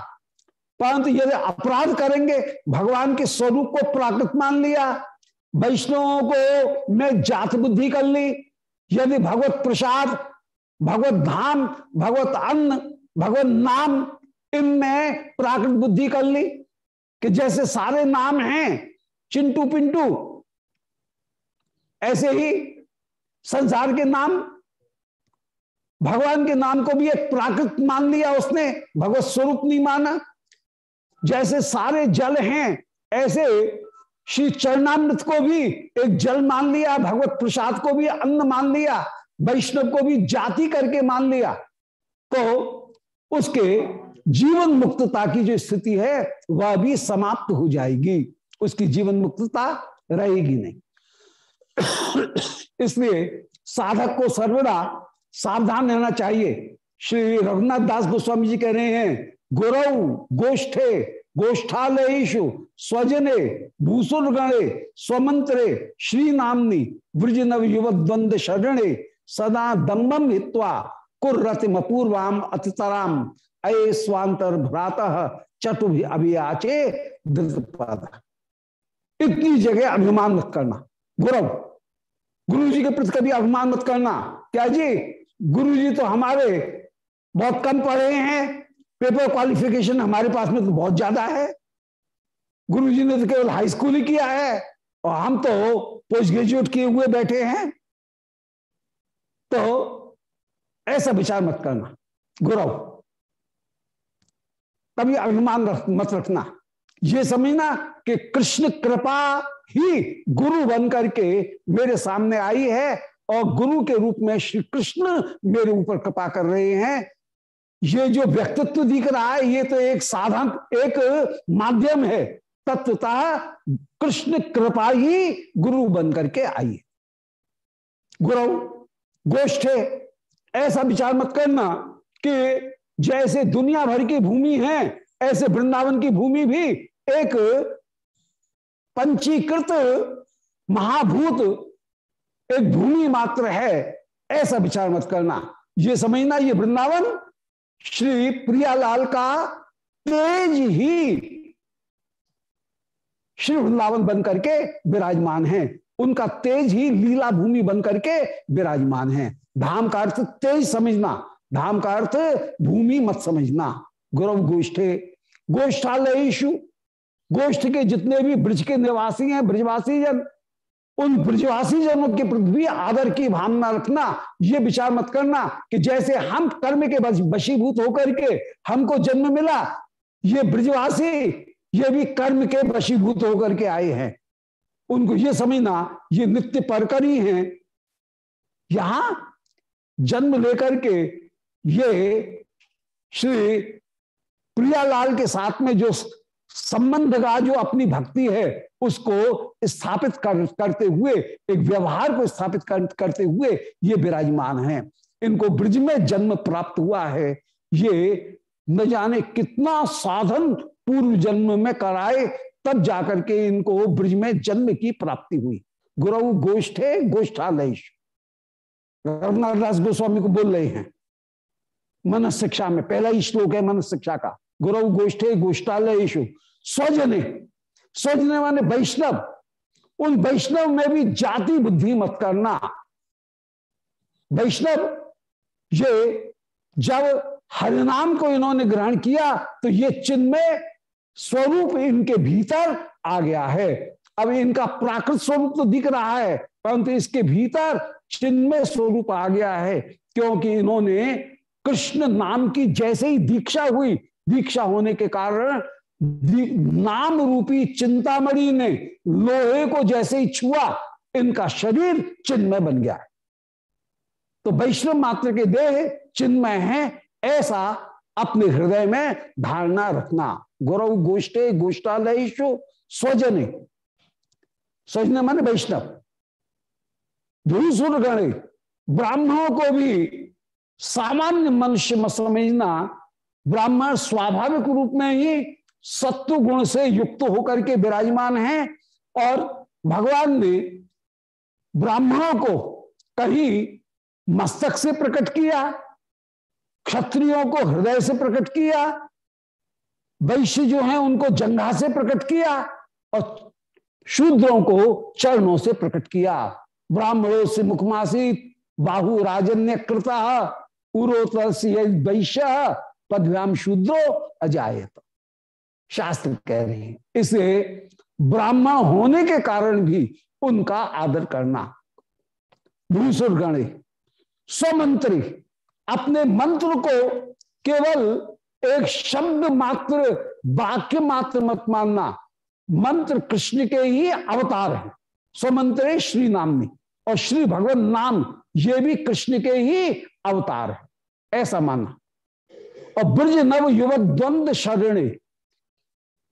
परंतु यदि अपराध करेंगे, भगवान के स्वरूप को प्राकृत मान लिया, वैष्णवों को मैं जात बुद्धि कर ली, यदि भगवत प्रसाद भगवत धाम, भगवत अन्न, भगवत नाम, इनमें प्राकृत बुद्धि कर ली कि जैसे सारे नाम हैं, चिंटू पिंटू, ऐसे ही संसार के नाम, भगवान के नाम को भी एक प्राकृत मान लिया उसने, भगवत स्वरूप नहीं माना। जैसे सारे जल हैं, ऐसे श्री चरणामृत को भी एक जल मान लिया, भगवत प्रसाद को भी अन्न मान लिया वैष्णव को भी जाति करके मान लिया तो उसके जीवन मुक्तता की जो स्थिति है, वह भी समाप्त हो जाएगी। उसकी जीवन मुक्तता रहेगी नहीं। इसलिए साधक को सर्वदा सावधान रहना चाहिए। श्री रघुनाथ दास गोस्वामी जी कह रहे हैं, गुरौ, गोष्ठे गोष्ठालयु स्वजने भूसुर गणे स्वमंत्रे श्री नामनी ब्रज नव युव द्वंद शरणे सदा दम्बम हित्वा कुर्रति मपूर्वाम अतितराम। अये स्वांतर भ्रात चतु अभियाचे इतनी जगह अभिमान मत करना। गुरव गुरु जी के प्रति कभी अभिमान मत करना। क्या जी गुरु जी तो हमारे बहुत कम पढ़े हैं। पेपर क्वालिफिकेशन हमारे पास में तो बहुत ज़्यादा है। गुरु जी ने तो केवल हाई स्कूल ही किया है। और हम तो पोस्ट ग्रेजुएट किए हुए बैठे हैं। तो ऐसा विचार मत करना। गुरु कभी अभिमान रख, मत रखना। ये समझना कि कृष्ण कृपा ही गुरु बन करके मेरे सामने आई है और गुरु के रूप में श्री कृष्ण मेरे ऊपर कृपा कर रहे हैं। ये जो व्यक्तित्व दिख रहा है ये तो एक साधन एक माध्यम है। तत्वता कृष्ण कृपा ही गुरु बन करके आई है। गुरु गोष्ठ ऐसा विचार मत करना कि जैसे दुनिया भर की भूमि है, ऐसे वृंदावन की भूमि भी एक पंचीकृत महाभूत एक भूमि मात्र है। ऐसा विचार मत करना। ये समझना, ये वृंदावन श्री प्रियालाल का तेज ही श्री वृंदावन बन करके विराजमान है। उनका तेज ही लीला भूमि बन करके विराजमान है। धाम का अर्थ तेज समझना, धाम का अर्थ भूमि मत समझना। गौरव गोष्ठे गोष्ठालयु गोष्ठ के जितने भी ब्रज के निवासी हैं, ब्रजवासी जन, उन ब्रजवासी जनों के प्रति भी आदर की भावना रखना, ये विचार मत करना कि जैसे हम कर्म के वशीभूत होकर के हमको जन्म मिला, ये ब्रजवासी, ये भी कर्म के वशीभूत होकर के आए हैं। उनको ये समझना ये नित्य परकर ही। हैं यहाँ जन्म लेकर के ये श्री प्रियालाल के साथ में जो संबंध का जो अपनी भक्ति है उसको स्थापित कर, करते हुए एक व्यवहार को स्थापित कर, करते हुए ये विराजमान हैं। इनको ब्रज में जन्म प्राप्त हुआ है। ये न जाने कितना साधन पूर्व जन्म में कराए तब जाकर के इनको ब्रज में जन्म की प्राप्ति हुई। गुरु गोष्ठे गोष्ठालय रघुनाथ दास गोस्वामी को बोल रहे हैं मन शिक्षा में, पहला ही श्लोक है मन शिक्षा का। गुरु गोष्ठे गोष्ठालय स्वजने स्वजने माने वैष्णव। उन वैष्णव में भी जाति बुद्धि मत करना। वैष्णव, ये जब हरिनाम को इन्होंने ग्रहण किया तो ये चिन्मय स्वरूप इनके भीतर आ गया है। अब इनका प्राकृत स्वरूप तो दिख रहा है, परंतु इसके भीतर चिन्मय स्वरूप आ गया है, क्योंकि इन्होंने कृष्ण नाम की जैसे ही दीक्षा हुई, दीक्षा होने के कारण नाम रूपी चिंतामणि ने लोहे को जैसे ही छुआ, इनका शरीर चिन्मय बन गया। तो वैष्णव मात्र के देह चिन्मय है, ऐसा अपने हृदय में धारणा रखना। गौरव गोष्ठे गोष्ठालय स्वजने स्वजने माने वैष्णव भूसुर गणे ब्राह्मणों को भी सामान्य मनुष्य में समझना ब्राह्मण स्वाभाविक रूप में ही सत्व गुण से युक्त होकर के विराजमान है और भगवान ने ब्राह्मणों को कहीं मस्तक से प्रकट किया क्षत्रियों को हृदय से प्रकट किया वैश्य जो है, उनको जंघा से प्रकट किया और शूद्रों को चरणों से प्रकट किया। ब्राह्मणों से मुखमासी बाहु राजन्य कृता उरोतर वैश्य पदव्याम शूद्रो अजायत। शास्त्र कह रहे हैं, इसे ब्राह्मण होने के कारण भी उनका आदर करना। भूसुर गणे स्वमंत्री, अपने मंत्र को केवल एक शब्द मात्र, वाक्य मात्र मत मानना, मंत्र कृष्ण के ही अवतार है। स्वमंत्र श्री नाम नामनी और श्री भगवान नाम, ये भी कृष्ण के ही अवतार है। ऐसा मानना। और ब्रज नव युवक द्वंद शरणे,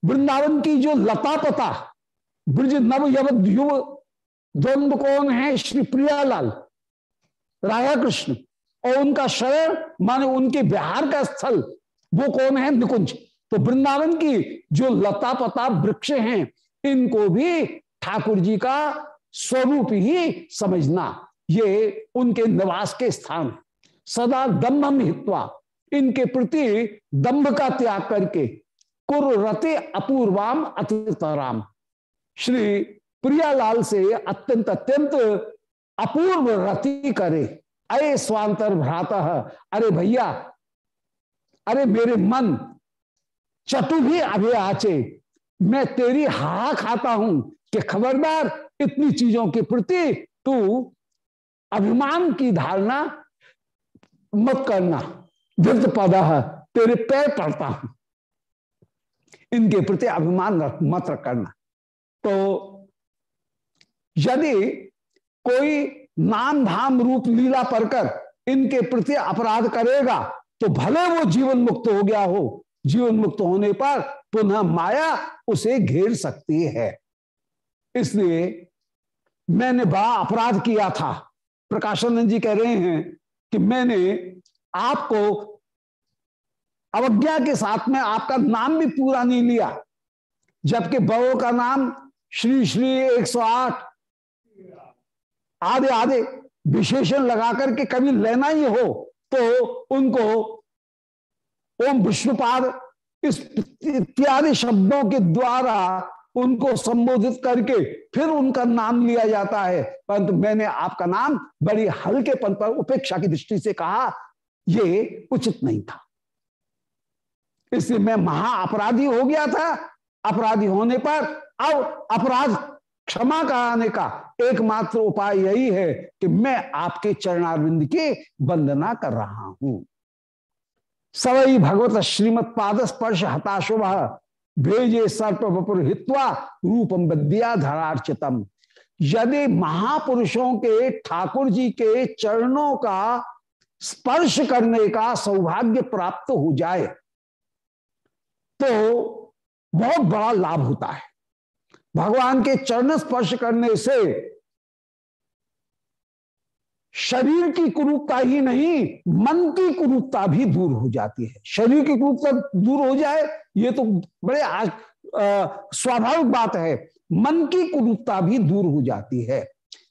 वृंदावन की जो लता पता, ब्रज नव युवक युव द्वंद कौन है? श्री प्रियालाल, राधा कृष्ण। और उनका शरण, माने उनके बिहार का स्थल वो कौन है? निकुंज। तो वृंदावन की जो लता पता वृक्ष हैं, इनको भी ठाकुर जी का स्वरूप ही समझना। ये उनके निवास के स्थान। सदा दम्भम हित्वा। इनके प्रति दम्भ का त्याग करके कुर रति अपूर्वाम अतितराम। श्री प्रियालाल से अत्यंत अत्यंत अपूर्व रति करे। अरे स्वांतर भ्राता। अरे भैया अरे मेरे मन चतु भी अभे आचे। मैं तेरी हा खाता हूँ कि खबरदार इतनी चीज़ों के प्रति तू अभिमान की धारणा मत करना। वृद्ध पदा तेरे पैर पड़ता हूँ। इनके प्रति अभिमान मत करना। तो यदि कोई नाम धाम रूप लीला परकर इनके प्रति अपराध करेगा तो भले वो जीवन मुक्त हो गया हो जीवन मुक्त होने पर पुनः माया उसे घेर सकती है। इसलिए मैंने बड़ा अपराध किया था। प्रकाशानंद जी कह रहे हैं कि मैंने आपको अवज्ञा के साथ में आपका नाम भी पूरा नहीं लिया, जबकि बड़ों का नाम श्री श्री 108 आधे आधे विशेषण लगा करके कभी लेना ही हो। तो उनको ओम विष्णुपाद इस इत्यादि शब्दों के द्वारा उनको संबोधित करके फिर उनका नाम लिया जाता है। परंतु मैंने आपका नाम बड़ी हल्के पन पर उपेक्षा की दृष्टि से कहा यह उचित नहीं था। इसलिए मैं महा अपराधी हो गया था। अपराधी होने पर अब अपराध क्षमा कराने का एकमात्र उपाय यही है कि मैं आपके चरणारविंद की वंदना कर रहा हूँ। सवई भगवत श्रीमद पाद स्पर्श हताशुभ भेजे सर्प वपुर हित्वा रूपम विद्या धरार्चितम। यदि महापुरुषों के ठाकुर जी के चरणों का स्पर्श करने का सौभाग्य प्राप्त हो जाए तो बहुत बड़ा लाभ होता है। भगवान के चरण स्पर्श करने से शरीर की कुरूपता ही नहीं, मन की कुरूपता भी दूर हो जाती है। शरीर की कुरूपता दूर हो जाए, ये तो बड़े स्वाभाविक बात है। मन की कुरूपता भी दूर हो जाती है।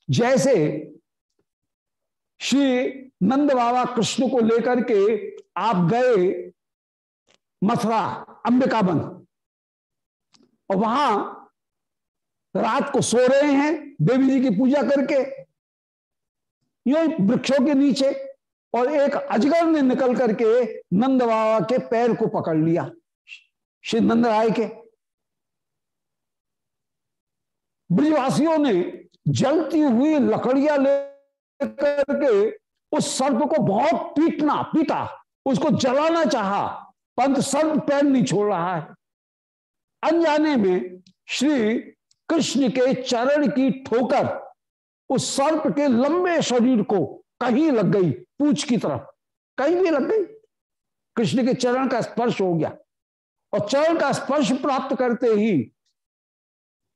जैसे श्री नंद बाबा कृष्ण को लेकर के आप गए मथुरा, अंबिकाबन, और वहाँ रात को सो रहे हैं देवी जी की पूजा करके। यो वृक्षों के नीचे और एक अजगर ने निकल करके नंद बाबा के पैर को पकड़ लिया, श्री नंद राय के। ब्रिजवासियों ने जलती हुई लकड़ियाँ लेकर के उस सर्प को बहुत पीटना, पीटा, उसको जलाना चाहा पंत सर्प पैर नहीं छोड़ रहा है। अनजाने में श्री कृष्ण के चरण की ठोकर, उस सर्प के लंबे शरीर को कहीं लग गई पूछ की तरफ़, कहीं भी लग गई। कृष्ण के चरण का स्पर्श हो गया और चरण का स्पर्श प्राप्त करते ही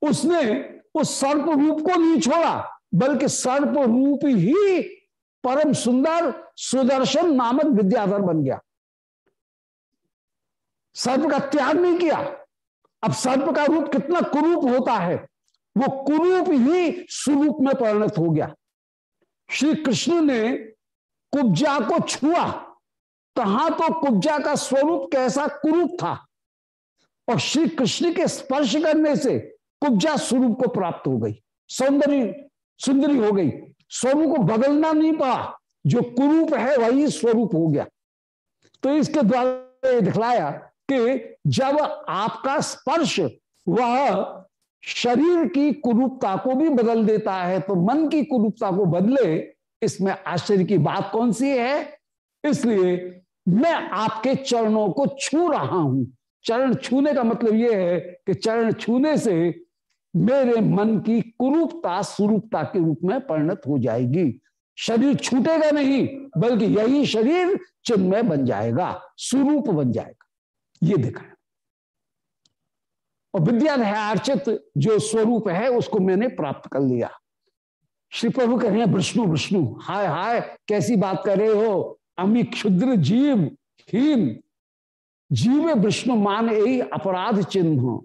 उसने उस सर्प रूप को नहीं छोड़ा, बल्कि सर्प रूप ही परम सुंदर सुदर्शन नामक विद्याधर बन गया। सर्प का त्याग नहीं किया अब सर्प का रूप कितना कुरूप होता है, वो कुरूप ही स्वरूप में परिणत हो गया। श्री कृष्ण ने कुब्जा को छुआ कहा तो कुब्जा का स्वरूप कैसा कुरूप था? और श्री कृष्ण के स्पर्श करने से कुब्जा स्वरूप को प्राप्त हो गई, सौंदर्य, सुंदरी हो गई। स्वरूप को बदलना नहीं पड़ा, जो कुरूप है वही स्वरूप हो गया। तो इसके द्वारा दिखलाया कि जब आपका स्पर्श वह शरीर की कुरूपता को भी बदल देता है तो मन की कुरूपता को बदले, इसमें आश्चर्य की बात कौन सी है? इसलिए मैं आपके चरणों को छू रहा हूँ। चरण छूने का मतलब यह है कि चरण छूने से मेरे मन की कुरूपता स्वरूपता के रूप में परिणत हो जाएगी। शरीर छूटेगा नहीं, बल्कि यही शरीर चिन्मय बन जाएगा स्वरूप बन जाएगा। ये दिखाया और विद्याध्यार्चित जो स्वरूप है, उसको मैंने प्राप्त कर लिया। श्री प्रभु कह रहे हैं, विष्णु विष्णु, हाय हाय, कैसी बात कर रहे हो? अमी क्षुद्र जीव, हीन। जीव विष्णु मान यही अपराध चिन्ह।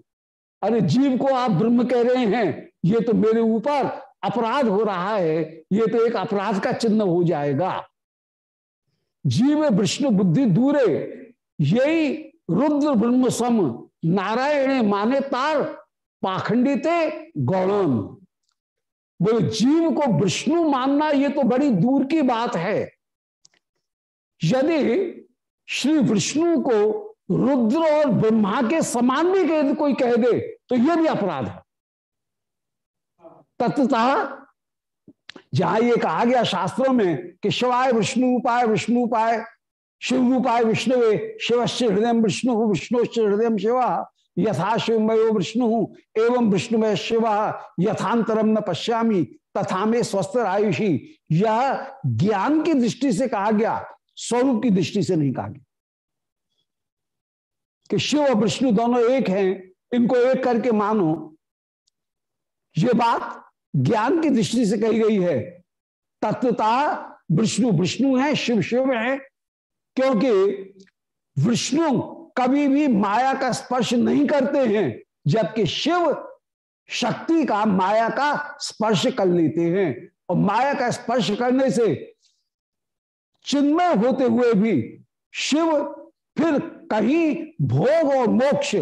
अरे जीव को आप ब्रह्म कह रहे हैं, ये तो मेरे ऊपर अपराध हो रहा है, ये तो एक अपराध का चिन्ह हो जाएगा। जीव विष्णु बुद्धि दूरे, यही रुद्र ब्रह्म सम नारायण माने तार पाखंडिते गौणम। बोले, जीव को विष्णु मानना ये तो बड़ी दूर की बात है। यदि श्री विष्णु को रुद्र और ब्रह्मा के समान भी कोई कह दे तो यह भी अपराध है। तत्वतः जहाँ ये कहा गया शास्त्रों में कि शिवाय विष्णु उपाय विष्णु उपाय शिव रूपाय विष्णुवे शिवश्च हृदय विष्णु विष्णुश्च हृदय शिव यथा शिवमयो विष्णु, एवं विष्णुमय शिव यथांतरम न पश्यामी तथा में स्वस्थ आयुषी यह ज्ञान की दृष्टि से कहा गया स्वरूप की दृष्टि से नहीं कहा गया। कि शिव और विष्णु दोनों एक हैं, इनको एक करके मानो। ये बात ज्ञान की दृष्टि से कही गई है। तत्वता विष्णु विष्णु है, शिव शिव है क्योंकि विष्णु कभी भी माया का स्पर्श नहीं करते हैं, जबकि शिव शक्ति का, माया का स्पर्श कर लेते हैं। और माया का स्पर्श करने से चिन्मय होते हुए भी शिव फिर कहीं भोग और मोक्ष,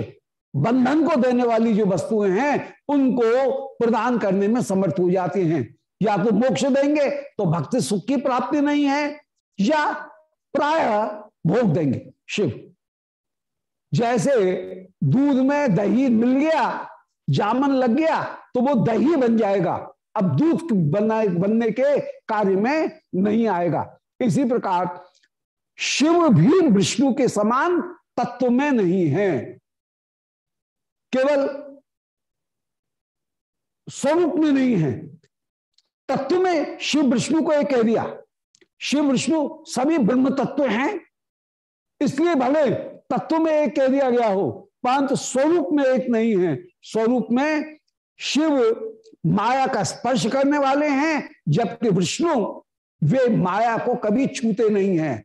बंधन को देने वाली जो वस्तुएँ हैं, उनको प्रदान करने में समर्थ हो जाते हैं। या तो मोक्ष देंगे तो भक्ति सुख की प्राप्ति नहीं है, या प्राय भोग देंगे, शिव। जैसे दूध में दही मिल गया, जामन लग गया तो वो दही बन जाएगा। अब दूध बना, बनने के कार्य में नहीं आएगा। इसी प्रकार शिव भी विष्णु के समान तत्व में नहीं है। केवल स्वरूप में नहीं है। तत्व में शिव विष्णु को एक कह दिया। शिव विष्णु सभी ब्रह्म तत्व हैं। इसलिए भले तत्व में एक कह दिया गया हो, परंतु स्वरूप में एक नहीं है। स्वरूप में शिव माया का स्पर्श करने वाले हैं, जबकि विष्णु वे माया को कभी छूते नहीं हैं।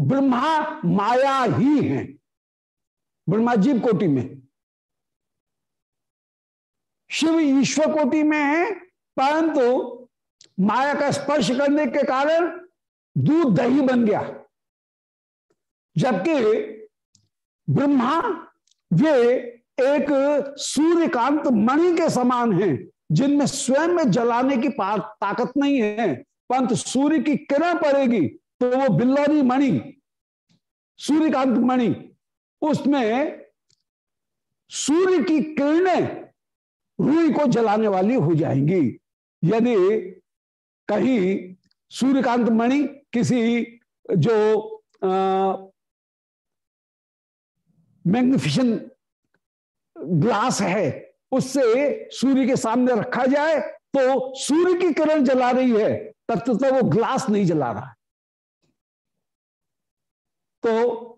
ब्रह्मा माया ही है। ब्रह्मा जीव कोटि में। शिव ईश्वर कोटि में है, परंतु माया का स्पर्श करने के कारण दूध दही बन गया। जबकि ब्रह्मा, वे एक सूर्यकांत मणि के समान हैं, जिनमें स्वयं में जलाने की ताकत नहीं है। परंतु सूर्य की किरण पड़ेगी तो वो बिल्लौरी मणि, सूर्यकांत मणि, उसमें सूर्य की किरणें रूई को जलाने वाली हो जाएँगी। यदि कहीं सूर्यकांत मणि किसी जो मैग्निफिशन ग्लास है उससे सूर्य के सामने रखा जाए तो सूर्य की किरण जला रही है तब तो, तो वो ग्लास नहीं जला रहा तो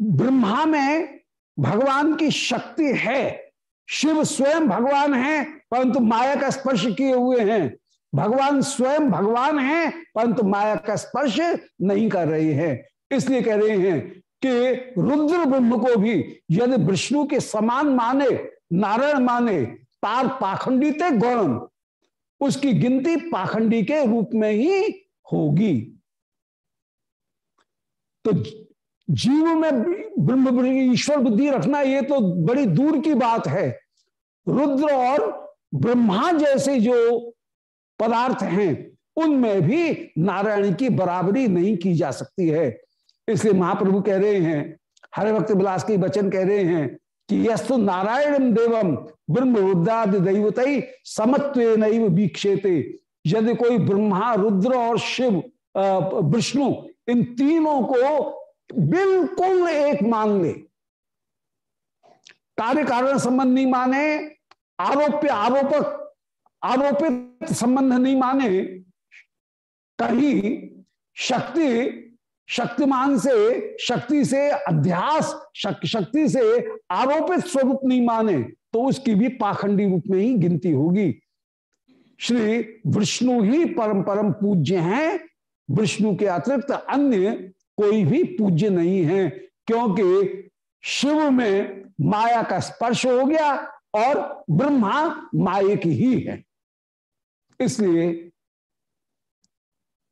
ब्रह्मा में भगवान की शक्ति है शिव स्वयं भगवान है परंतु माया का स्पर्श किए हुए हैं। भगवान स्वयं भगवान है, परंतु माया का स्पर्श नहीं कर रहे हैं। इसलिए कह रहे हैं कि रुद्र ब्रह्म को भी यदि विष्णु के समान माने, नारायण माने, तार पाखंडी थे गौरम, उसकी गिनती पाखंडी के रूप में ही होगी। तो जीव में ब्रह्म ईश्वर बुद्धि रखना, ये तो बड़ी दूर की बात है। रुद्र और ब्रह्मा जैसे जो पदार्थ हैं, उनमें भी नारायण की बराबरी नहीं की जा सकती है। इसलिए महाप्रभु कह रहे हैं हरे भक्त विलास के वचन कह रहे हैं कि यस्तु नारायण देवम ब्रह्म रुद्रादि दैवत समत्व नैव वीक्षेते। यदि कोई ब्रह्मा, रुद्र और शिव विष्णु, इन तीनों को बिल्कुल एक मान ले, कार्य कारण संबंध नहीं माने, आरोप्य आरोपक, आरोपित संबंध नहीं माने कहीं शक्ति शक्तिमान से शक्ति से अध्यास शक, शक्ति से आरोपित स्वरूप नहीं माने तो उसकी भी पाखंडी रूप में ही गिनती होगी। श्री विष्णु ही परम परम पूज्य हैं। विष्णु के अतिरिक्त अन्य कोई भी पूज्य नहीं है क्योंकि शिव में माया का स्पर्श हो गया और ब्रह्मा मायक ही है। इसलिए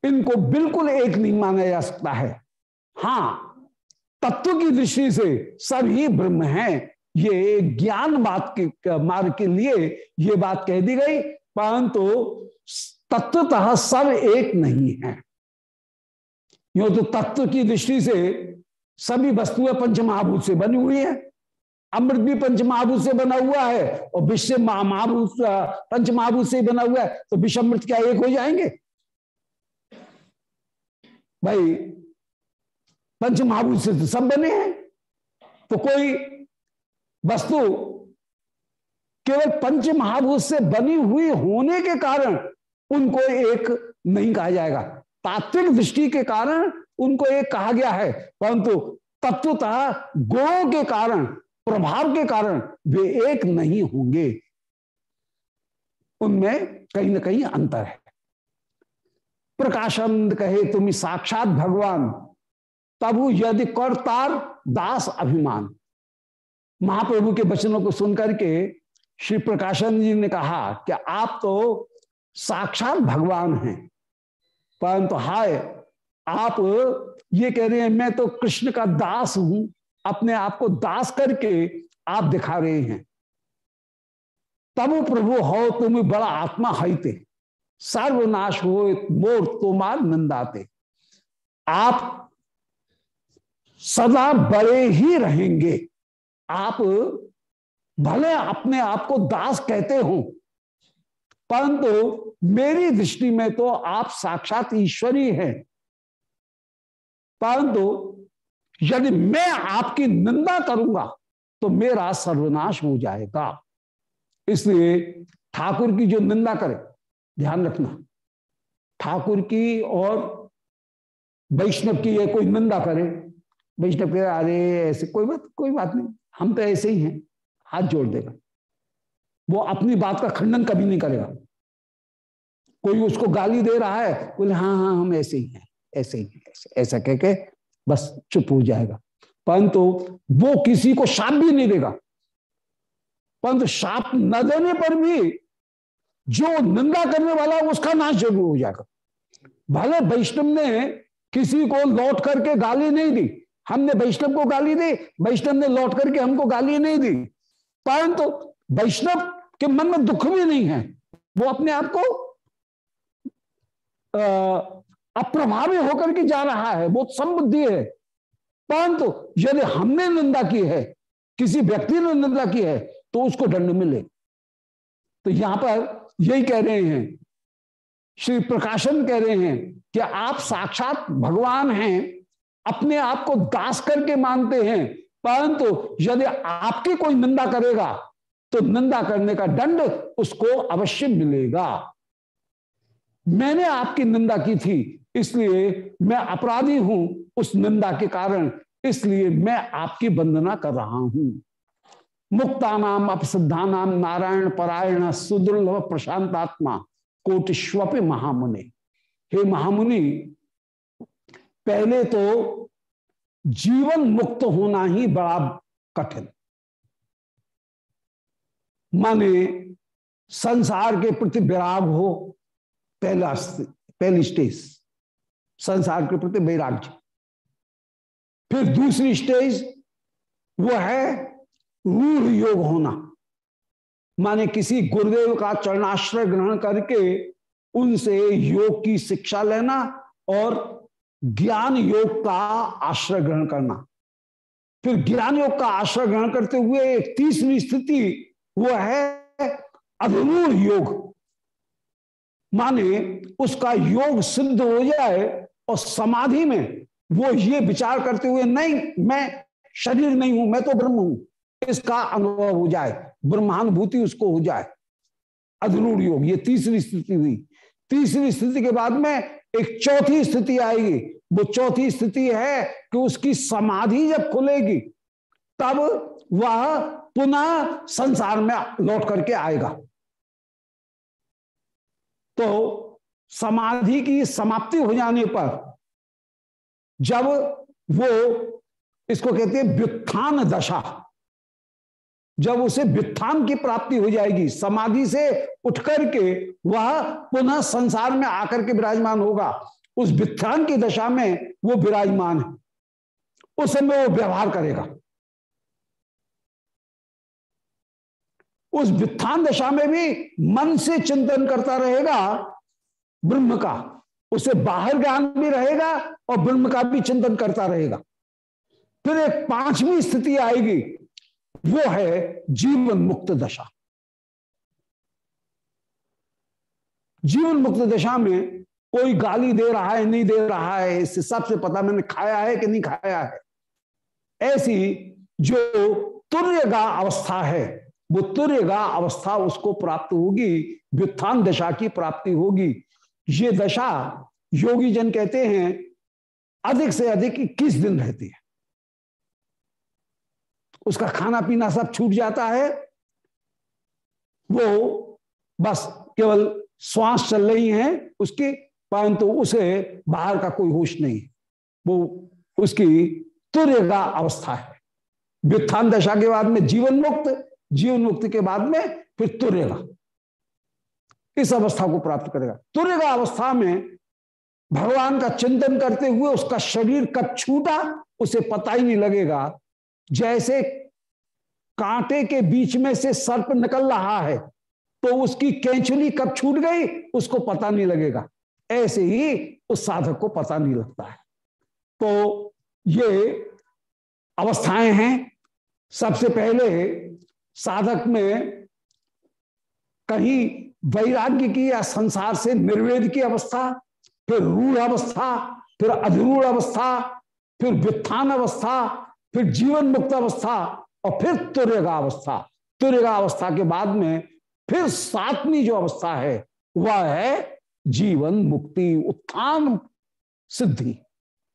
इनको बिल्कुल एक नहीं माना जा सकता है। हाँ, तत्व की दृष्टि से सभी ब्रह्म हैं। ये ज्ञान बात के मार्ग के लिए ये बात कह दी गई, परंतु तत्वतः सब एक नहीं है। यो तो तत्व की दृष्टि से सभी वस्तुएँ पंचमहाभूत से बनी हुई है। अमृत भी पंचमहाभूत से बना हुआ है और विश्व महाभूत पंचमहाभूत से बना हुआ है तो विषमृत क्या एक हो जाएँगे? भाई पंच महाभूत से तो सब बने हैं। तो कोई वस्तु केवल पंच महाभूत से बनी हुई होने के कारण उनको एक नहीं कहा जाएगा। तात्विक दृष्टि के कारण उनको एक कहा गया है, परंतु तत्वतः गुणों के कारण प्रभाव के कारण वे एक नहीं होंगे। उनमें कहीं ना कहीं अंतर है। प्रकाशंद कहे तुम साक्षात भगवान। तब यदि करतार दास अभिमान। महाप्रभु के वचनों को सुनकर के श्री प्रकाशन जी ने कहा कि आप तो साक्षात भगवान हैं। परंतु हाय, आप ये कह रहे हैं, मैं तो कृष्ण का दास हूँ। अपने आप को दास करके आप दिखा रहे हैं। तब प्रभु हो, तुम बड़ा आत्मा हईते। सर्वनाश हो मोर तोमार निंदाते। आप सदा बड़े ही रहेंगे। आप भले अपने आप को दास कहते हो, परंतु मेरी दृष्टि में तो आप साक्षात ईश्वरी हैं। परंतु यदि मैं आपकी निंदा करूँगा तो मेरा सर्वनाश हो जाएगा। इसलिए ठाकुर की जो निंदा करे, ध्यान रखना। ठाकुर की और वैष्णव की ये कोई निंदा करे, वैष्णव कह, अरे, ऐसे कोई बात कोई बात नहीं, हम तो ऐसे ही हैं, हाथ जोड़ देगा। वो अपनी बात का खंडन कभी नहीं करेगा। कोई उसको गाली दे रहा है, बोले हाँ हाँ हम ऐसे ही हैं, ऐसे ही ऐसा कह के बस चुप हो जाएगा। परंतु वो किसी को शाप भी नहीं देगा। परंतु शाप न देने पर भी जो निंदा करने वाला उसका नाश ज़रूर हो जाएगा। भले वैष्णव ने किसी को लौट करके गाली नहीं दी। हमने वैष्णव को गाली दी, वैष्णव ने लौट करके हमको गाली नहीं दी। परंतु वैष्णव के मन में दुख भी नहीं है। वो अपने आप को अप्रभावी होकर के जा रहा है वो समबुद्धि है। परंतु यदि हमने निंदा की है, किसी व्यक्ति ने निंदा की है तो उसको दंड मिले। तो यहाँ पर यही कह रहे हैं, श्री प्रकाशन कह रहे हैं कि आप साक्षात भगवान हैं, अपने आप को दास करके मानते हैं, परंतु यदि आपकी कोई निंदा करेगा तो निंदा करने का दंड उसको अवश्य मिलेगा। मैंने आपकी निंदा की थी इसलिए मैं अपराधी हूँ उस निंदा के कारण। इसलिए मैं आपकी वंदना कर रहा हूँ। मुक्ता नाम अपसिद्धा नाम, नारायण परायण, सुदुर्लभ प्रशांतात्मा, कोटिश्वप महामुनि। हे महामुनि, पहले तो जीवन मुक्त होना ही बड़ा कठिन। माने संसार के प्रति विराग हो पहला पहली स्टेज संसार के प्रति वैराग्य। फिर दूसरी स्टेज वो है रूढ़ योग होना। माने किसी गुरुदेव का चरणाश्रय ग्रहण करके उनसे योग की शिक्षा लेना और ज्ञान योग का आश्रय ग्रहण करना। फिर ज्ञान योग का आश्रय ग्रहण करते हुए एक तीसरी स्थिति वो है अभिमूल योग। माने उसका योग सिद्ध हो जाए और समाधि में वो ये विचार करते हुए, नहीं, मैं शरीर नहीं हूँ, मैं तो ब्रह्म हूँ। इसका अनुभव हो जाए, ब्रह्मानुभूति उसको हो जाए। अधरूढ़ योग, ये तीसरी स्थिति हुई। तीसरी स्थिति के बाद में एक चौथी स्थिति आएगी। वो चौथी स्थिति है कि उसकी समाधि जब खुलेगी, तब वह पुनः संसार में लौट करके आएगा। तो समाधि की समाप्ति हो जाने पर जब वो इसको कहते हैं व्युत्थान दशा, जब उसे व्युत्थान की प्राप्ति हो जाएगी, समाधि से उठ करके वह पुनः संसार में आकर के विराजमान होगा। उस व्युत्थान की दशा में वो विराजमान है। उस समय वो व्यवहार करेगा। उस व्युत्थान दशा में भी मन से चिंतन करता रहेगा ब्रह्म का। उसे बाहर ज्ञान भी रहेगा और ब्रह्म का भी चिंतन करता रहेगा। फिर एक पांचवी स्थिति आएगी, वो है जीवन मुक्त दशा। जीवन मुक्त दशा में कोई गाली दे रहा है, नहीं दे रहा है इससे सबसे पता मैंने खाया है कि नहीं खाया है। ऐसी जो तुर्यगा अवस्था है, वो तुर्यगा अवस्था उसको प्राप्त होगी, व्युत्थान दशा की प्राप्ति होगी। ये दशा योगी जन कहते हैं, अधिक से अधिक इक्कीस दिन रहती है। उसका खाना पीना सब छूट जाता है। वो बस केवल श्वास चल रही है, उसकी परंतु उसे बाहर का कोई होश नहीं वो उसकी तुर्यगा अवस्था है। व्युत्थान दशा के बाद में जीवन मुक्त, जीवन मुक्ति के बाद में फिर तुर्यगा इस अवस्था को प्राप्त करेगा। तुर्यगा अवस्था में भगवान का चिंतन करते हुए उसका शरीर कब छूटा, उसे पता ही नहीं लगेगा। जैसे कांटे के बीच में से सर्प निकल रहा है तो उसकी कैंचुली कब छूट गई, उसको पता नहीं लगेगा। ऐसे ही उस साधक को पता नहीं लगता है। तो ये अवस्थाएँ हैं। सबसे पहले साधक में कहीं वैराग्य की या संसार से निर्वेद की अवस्था, फिर रूढ़ अवस्था, फिर अधरूढ़ अवस्था, फिर व्युत्थान अवस्था, फिर जीवन मुक्त अवस्था और फिर तुर्यगा अवस्था। तुर्यगा अवस्था के बाद में फिर सातवीं जो अवस्था है, वह है जीवन मुक्ति, उत्थान सिद्धि।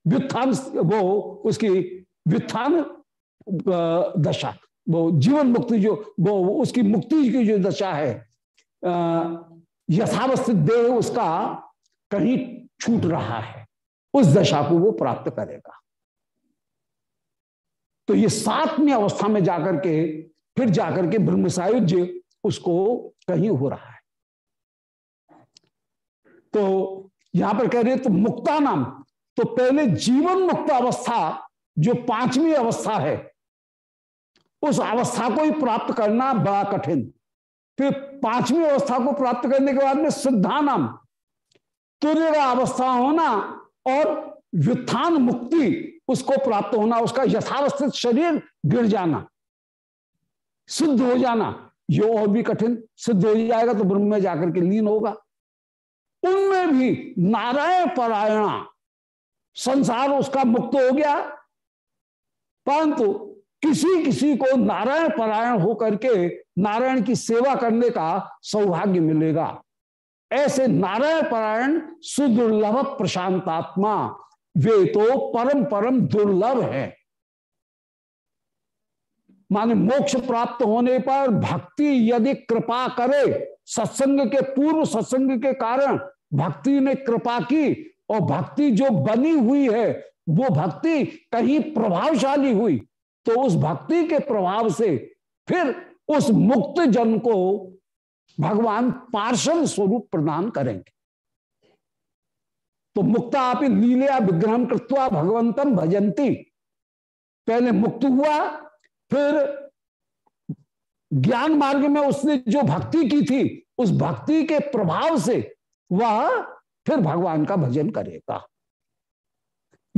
व्युत्थान वो उसकी व्युत्थान दशा, वो जीवन मुक्ति जो, वो उसकी मुक्ति की जो दशा है यथावस्थित देह उसका कहीं छूट रहा है। उस दशा को वो प्राप्त करेगा। तो ये सातवीं अवस्था में जाकर के, फिर जाकर के ब्रह्म सायुज्य उसको कहीं हो रहा है। तो यहाँ पर कह रहे तो मुक्ता नाम तो पहले जीवन मुक्त अवस्था, जो पांचवी अवस्था है, उस अवस्था को ही प्राप्त करना बड़ा कठिन। फिर पांचवी अवस्था को प्राप्त करने के बाद में सिद्धा नाम तुर्य अवस्था होना और व्युत्थान मुक्ति, उसको प्राप्त होना, उसका यथावस्थित शरीर गिर जाना सिद्ध हो जाना। यो और भी कठिन सिद्ध हो जाएगा तो ब्रह्म में जाकर के लीन होगा। उनमें भी नारायण परायणा, संसार उसका मुक्त हो गया। परंतु किसी किसी को नारायण परायण होकर के नारायण की सेवा करने का सौभाग्य मिलेगा। ऐसे नारायण परायण सुदुर्लभ प्रशांतात्मा, वे तो परम परम दुर्लभ है। माने मोक्ष प्राप्त होने पर भक्ति यदि कृपा करे, सत्संग के पूर्व सत्संग के कारण भक्ति ने कृपा की और भक्ति जो बनी हुई है, वो भक्ति कहीं प्रभावशाली हुई तो उस भक्ति के प्रभाव से फिर उस मुक्त जन को भगवान पार्षद स्वरूप प्रदान करेंगे। तो मुक्ता आप लीलिया विग्रह कृत्वा भगवंतम भजंती। पहले मुक्त हुआ, फिर ज्ञान मार्ग में उसने जो भक्ति की थी, उस भक्ति के प्रभाव से वह फिर भगवान का भजन करेगा।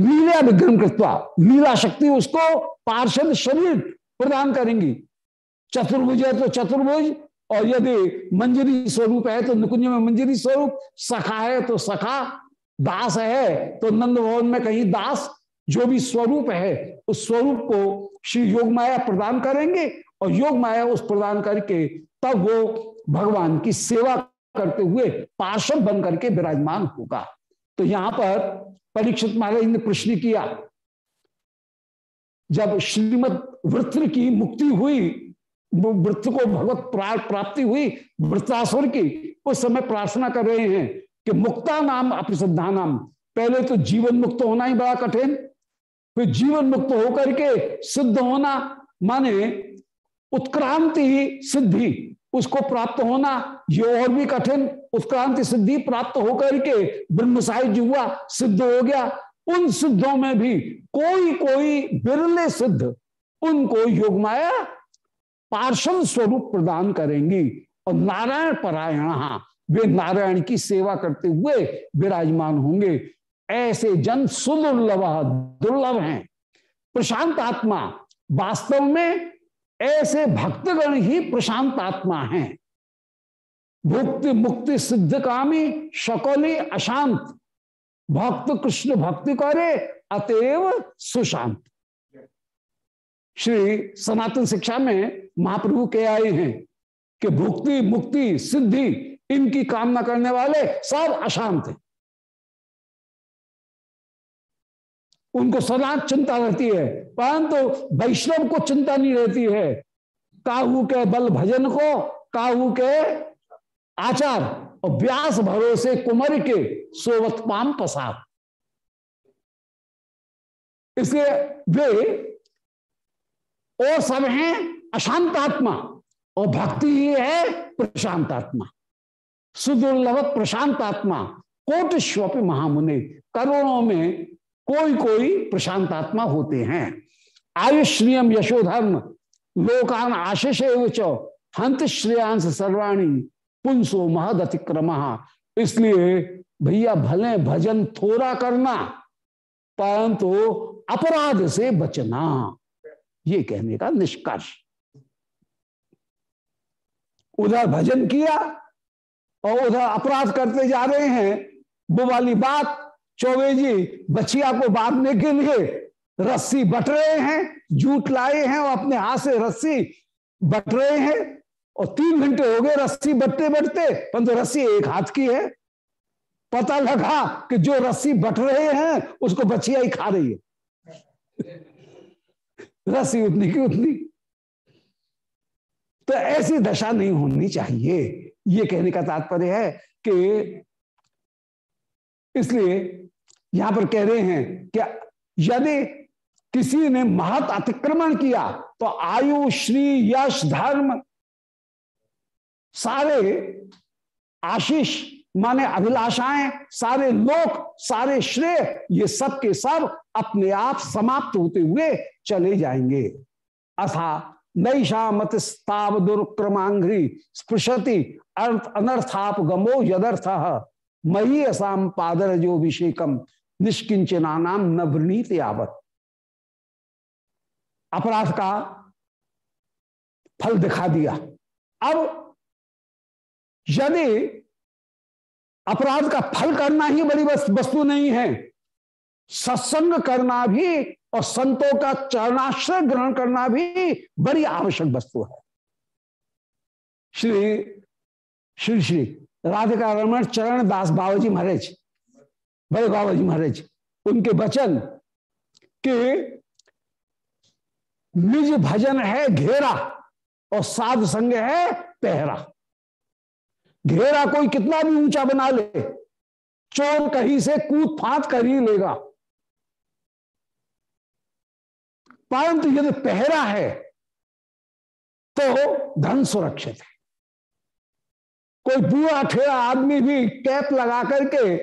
लीला विग्रह कृत्वा, लीला शक्ति उसको पार्षद शरीर प्रदान करेंगी। चतुर्भुज है तो चतुर्भुज, और यदि मंजरी स्वरूप है तो निकुंज में मंजरी स्वरूप, सखा है तो सखा, दास है तो नंद भवन में कहीं दास, जो भी स्वरूप है, उस स्वरूप को श्री योग माया प्रदान करेंगे, और योग माया उस प्रदान करके तब वो भगवान की सेवा करते हुए पार्षद बन करके विराजमान होगा। तो यहाँ पर परीक्षित महाराज ने प्रश्न किया, जब श्रीमद वृत्र की मुक्ति हुई वृत्त को भगवत प्राप्ति हुई, वृत्तासुर की, उस समय प्रार्थना कर रहे हैं कि मुक्ता नाम अप्रसिद्धा नाम। पहले तो जीवन मुक्त होना ही बड़ा कठिन, फिर जीवन मुक्त होकर के सिद्ध होना, माने उत्क्रांति सिद्धि, उसको प्राप्त होना, ये और भी कठिन, उत्क्रांति सिद्धि प्राप्त होकर के ब्रह्म साहित्य हुआ सिद्ध हो गया। उन सिद्धों में भी कोई कोई बिरले सिद्ध, उनको योग माया पार्षद स्वरूप प्रदान करेंगी। और नारायण परायण वे नारायण की सेवा करते हुए विराजमान होंगे। ऐसे जन सुदुर्लभ, दुर्लभ हैं। प्रशांत आत्मा, वास्तव में ऐसे भक्तगण ही प्रशांत आत्मा हैं। भुक्ति मुक्ति सिद्ध कामी शकोली अशांत। भक्त कृष्ण भक्ति करे अतएव सुशांत। श्री सनातन शिक्षा में महाप्रभु के आए हैं कि भुक्ति, मुक्ति, सिद्धि इनकी कामना करने वाले सब अशांत हैं। उनको सदा चिंता रहती है, परंतु तो वैष्णव को चिंता नहीं रहती है। काहू के बल भजन को, काहू के आचार और व्यास भरोसे कुमर के सोवत पाम पसार। इसलिए वे और सब हैं अशांतात्मा और भक्ति ही है प्रशांतात्मा सुदुर्लभ प्रशांतात्मा कोट श्वप महामुनि, करोड़ों में कोई कोई प्रशांत आत्मा होते हैं। आयुष्रियम यशोधर्म, लोकान आशीष हंत श्रेयांश सर्वाणी, पुंसो महद अतिक्रम। इसलिए भैया, भले भजन थोड़ा करना, परंतु अपराध से बचना। ये कहने का निष्कर्ष। उधर भजन किया और उधर अपराध करते जा रहे हैं। वो वाली बात चौबे जी बछिया को बांधने के लिए रस्सी बट रहे हैं, जूट लाए हैं और अपने हाथ से रस्सी बट रहे हैं। और तीन घंटे हो गए रस्सी बटते बटते, परंतु रस्सी एक हाथ की है। पता लगा कि जो रस्सी बट रहे हैं, उसको बछिया ही खा रही है। रस्सी उतनी की उतनी। तो ऐसी दशा नहीं होनी चाहिए। ये कहने का तात्पर्य है कि इसलिए यहाँ पर कह रहे हैं कि यदि किसी ने महत अतिक्रमण किया तो आयु, श्री, यश, धर्म, सारे आशीष, माने अभिलाषाएँ, सारे लोक, सारे श्रेय, ये सब के सब अपने आप समाप्त होते हुए चले जाएँगे। अथा नैषामत स्ताव दुर्क्रमांघ्री स्पृशति अर्थ अनर्थाप गमो यदर्थ। मही असाम पादर जो अभिषेकम निष्किंचना नाम न वृणीत यावत। अपराध का फल दिखा दिया। अब यदि अपराध का फल करना ही बड़ी वस्तु नहीं है, सत्संग करना भी और संतों का चरणाश्रय ग्रहण करना भी बड़ी आवश्यक वस्तु है। श्री श्री श्री राधिका रमन चरण दास बाबा जी महाराज, बड़े बाबा जी महाराज, उनके वचन के निज भजन है घेरा और साध संग है पहरा। घेरा कोई कितना भी ऊँचा बना ले, चोर कहीं से कूद फात कर ही लेगा। परंतु यदि पहरा है तो धन सुरक्षित है। कोई बुआ ठेरा आदमी भी कैप लगा करके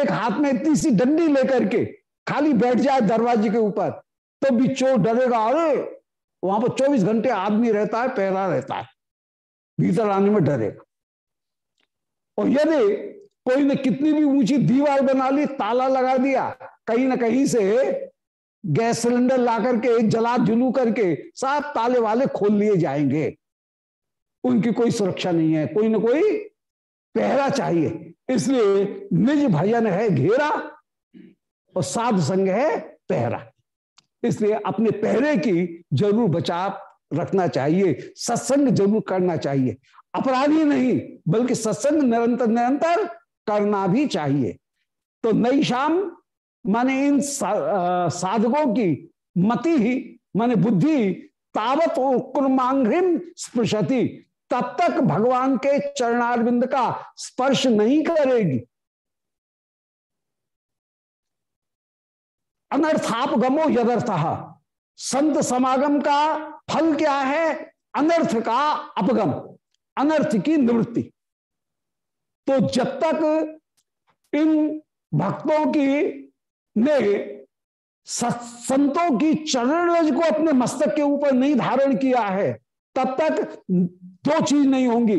एक हाथ में इतनी सी डंडी लेकर के खाली बैठ जाए दरवाजे के ऊपर तो भी चोर डरेगा, अरे, वहाँ पर 24 घंटे आदमी रहता है, पहरा रहता है, भीतर आने में डरेगा। और यदि कोई ने कितनी भी ऊँची दीवार बना ली, ताला लगा दिया, कहीं ना कहीं से गैस सिलेंडर ला करके जला जुलू करके सब ताले वाले खोल लिए जाएँगे। उनकी कोई सुरक्षा नहीं है, कोई ना कोई पहरा चाहिए। इसलिए निज भजन है घेरा और साध संग है पहरा। इसलिए अपने पहरे की ज़रूर बचाव रखना चाहिए, सत्संग ज़रूर करना चाहिए। अपराधी नहीं, बल्कि सत्संग निरंतर निरंतर करना भी चाहिए। तो नई शाम माने इन साधकों की मति ही, माने बुद्धि तावत उक्मांग्रिम स्पृशति। तब तक भगवान के चरणारविंद का स्पर्श नहीं करेगी। अनर्थाप गमो यदर्थ। संत समागम का फल क्या है? अनर्थ का अपगम। अनर्थ की निवृत्ति। तो जब तक इन भक्तों की ने संतों की चरण रज को अपने मस्तक के ऊपर नहीं धारण किया है तब तक दो चीज़ नहीं होंगी।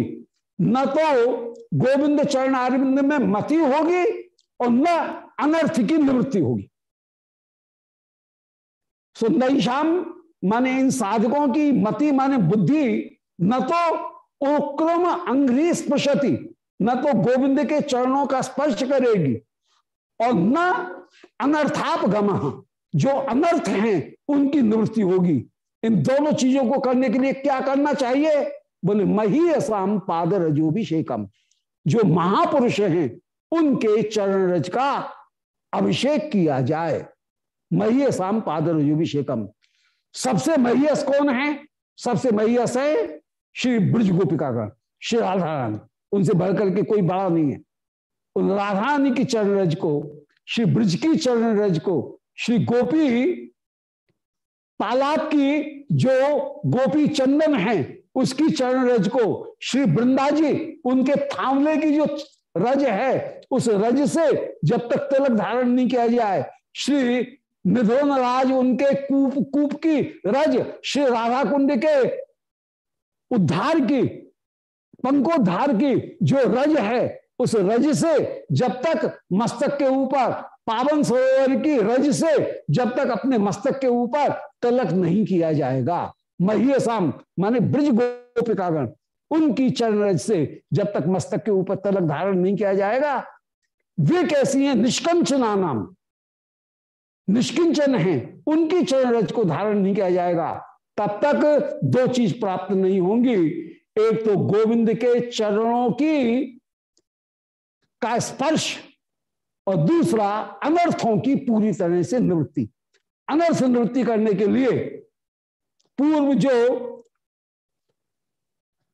न तो गोविंद चरण अरविंद में मति होगी और न अनर्थ की निवृत्ति होगी। सो नई शाम माने इन साधकों की मति माने बुद्धि न तो उक्रम अंग्री स्पर्शति न तो गोविंद के चरणों का स्पर्श करेगी। और न अनर्थाप गम जो अनर्थ हैं, उनकी निवृत्ति होगी। इन दोनों चीज़ों को करने के लिए क्या करना चाहिए? बोले, मही असाम पाद रजोभिषेकम जो महापुरुष हैं, उनके चरण रज का अभिषेक किया जाए। मही असाम पाद रजोभिषेकम सबसे महियस कौन है? सबसे महियस है श्री ब्रज गोपिकागण श्री राधा रानी उनसे बढ़कर के कोई बड़ा नहीं है। उन राधा की चरण रज को, श्री ब्रज की चरण रज को, श्री गोपी तालाब की जो गोपी चंदन है, उसकी चरण रज को, श्री वृंदा जी, उनके थामले की जो रज है, उस रज से जब तक तिलक धारण नहीं किया जाए, श्री निधोन राज उनके कूप कूप की रज, श्री राधा कुंड के उद्धार की, पंकोद्धार की जो रज है उस रज से जब तक मस्तक के ऊपर पावन सरोवर की रज से जब तक अपने मस्तक के ऊपर तलक नहीं किया जाएगा। महियसाम माने ब्रज गोपिकागण, उनकी चरण रज से जब तक मस्तक के ऊपर तलक धारण नहीं किया जाएगा, वे कैसी हैं? निष्कंचना नाम निष्किंचन है, उनकी चरण रज को धारण नहीं किया जाएगा। तब तक दो चीज़ प्राप्त नहीं होंगी। एक तो गोविंद के चरणों की का स्पर्श और दूसरा अनर्थों की पूरी तरह से निवृत्ति। अनर्थ निवृत्ति करने के लिए पूर्व जो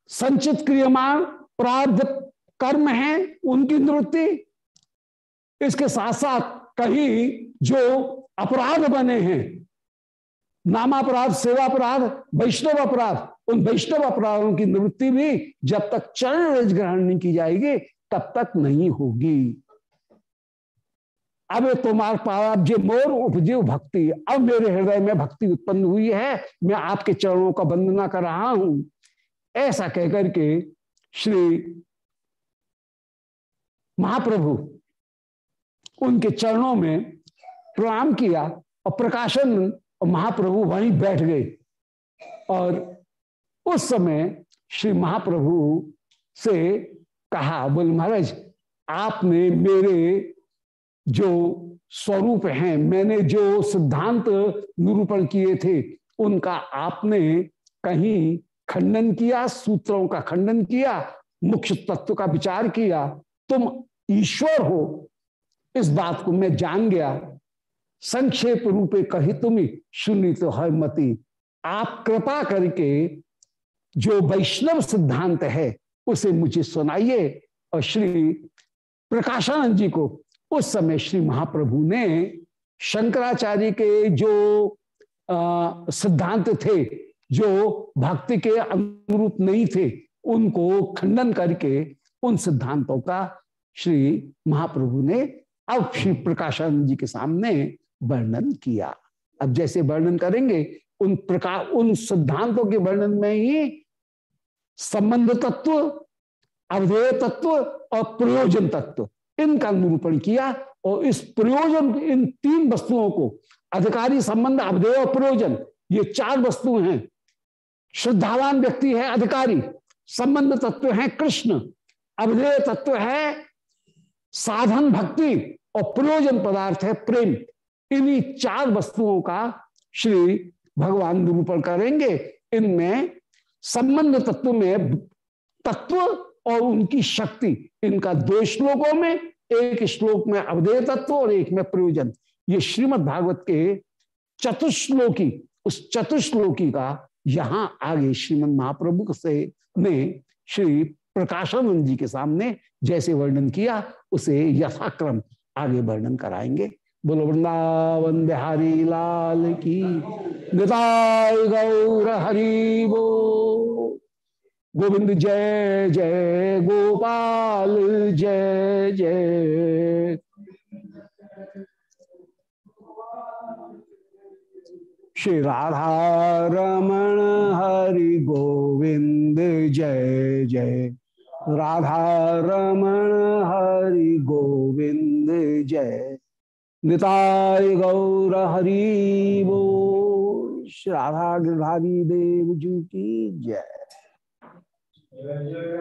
संचित क्रियमान प्रार्थ कर्म है, उनकी निवृत्ति, इसके साथ साथ कहीं जो अपराध बने हैं, नामापराध, सेवापराध वैष्णव अपराध उन वैष्णव अपराधों की निवृत्ति भी जब तक चरण रज ग्रहण नहीं की जाएगी तब तक नहीं होगी। अब तुम्हार पाप जे मोर उपजीव भक्ति, अब मेरे हृदय में भक्ति उत्पन्न हुई है। मैं आपके चरणों का वंदना कर रहा हूँ। ऐसा कहकर के श्री महाप्रभु उनके चरणों में प्रणाम किया और प्रकाशन और महाप्रभु वहीं बैठ गए। और उस समय श्री महाप्रभु से कहा बोल महाराज, आपने मेरे जो स्वरूप हैं, मैंने जो सिद्धांत निरूपण किए थे, उनका आपने कहीं खंडन किया, सूत्रों का खंडन किया, मुख्य तत्व का विचार किया, तुम ईश्वर हो। इस बात को मैं जान गया। संक्षेप रूपे कही तुम सुनी तो है मती। आप कृपा करके जो वैष्णव सिद्धांत है उसे मुझे सुनाइए। और श्री प्रकाशानंद जी को उस समय श्री महाप्रभु ने शंकराचार्य के जो सिद्धांत थे, जो भक्ति के अनुरूप नहीं थे, उनको खंडन करके उन सिद्धांतों का श्री महाप्रभु ने, अब श्री प्रकाशानंद जी के सामने वर्णन किया। अब जैसे वर्णन करेंगे, उन प्रकार उन सिद्धांतों के वर्णन में ही संबंध तत्व अवधेय तत्व और प्रयोजन तत्व। इनका निरूपण किया और इस प्रयोजन, इन तीन वस्तुओं को, अधिकारी संबंध अवधेय और प्रयोजन, ये चार वस्तु हैं। श्रद्धावान व्यक्ति है अधिकारी, संबंध तत्व है कृष्ण अवधेय तत्व है साधन भक्ति और प्रयोजन पदार्थ है प्रेम। इन्हीं चार वस्तुओं का श्री भगवान निरूपण करेंगे। इनमें संबंध तत्व में, तत्व और उनकी शक्ति, इनका दो श्लोकों में, एक श्लोक में अवधेय तत्व और एक में प्रयोजन। ये श्रीमद् भागवत के चतुश्लोकी, उस चतुश्लोकी का यहाँ आगे श्रीमद महाप्रभु से ने श्री प्रकाशानंद जी के सामने जैसे वर्णन किया, उसे यथाक्रम आगे वर्णन कराएँगे। बोलो वृंदावन बिहारी लाल की निताय गौर हरि गोविंद जय जय गोपाल, जय जय। श्री राधा रमण हरि गोविंद जय जय। राधा रमण हरि गोविंद जय। निताय गौर हरिवो श्राधा गिरधारी देव जी की जय। जय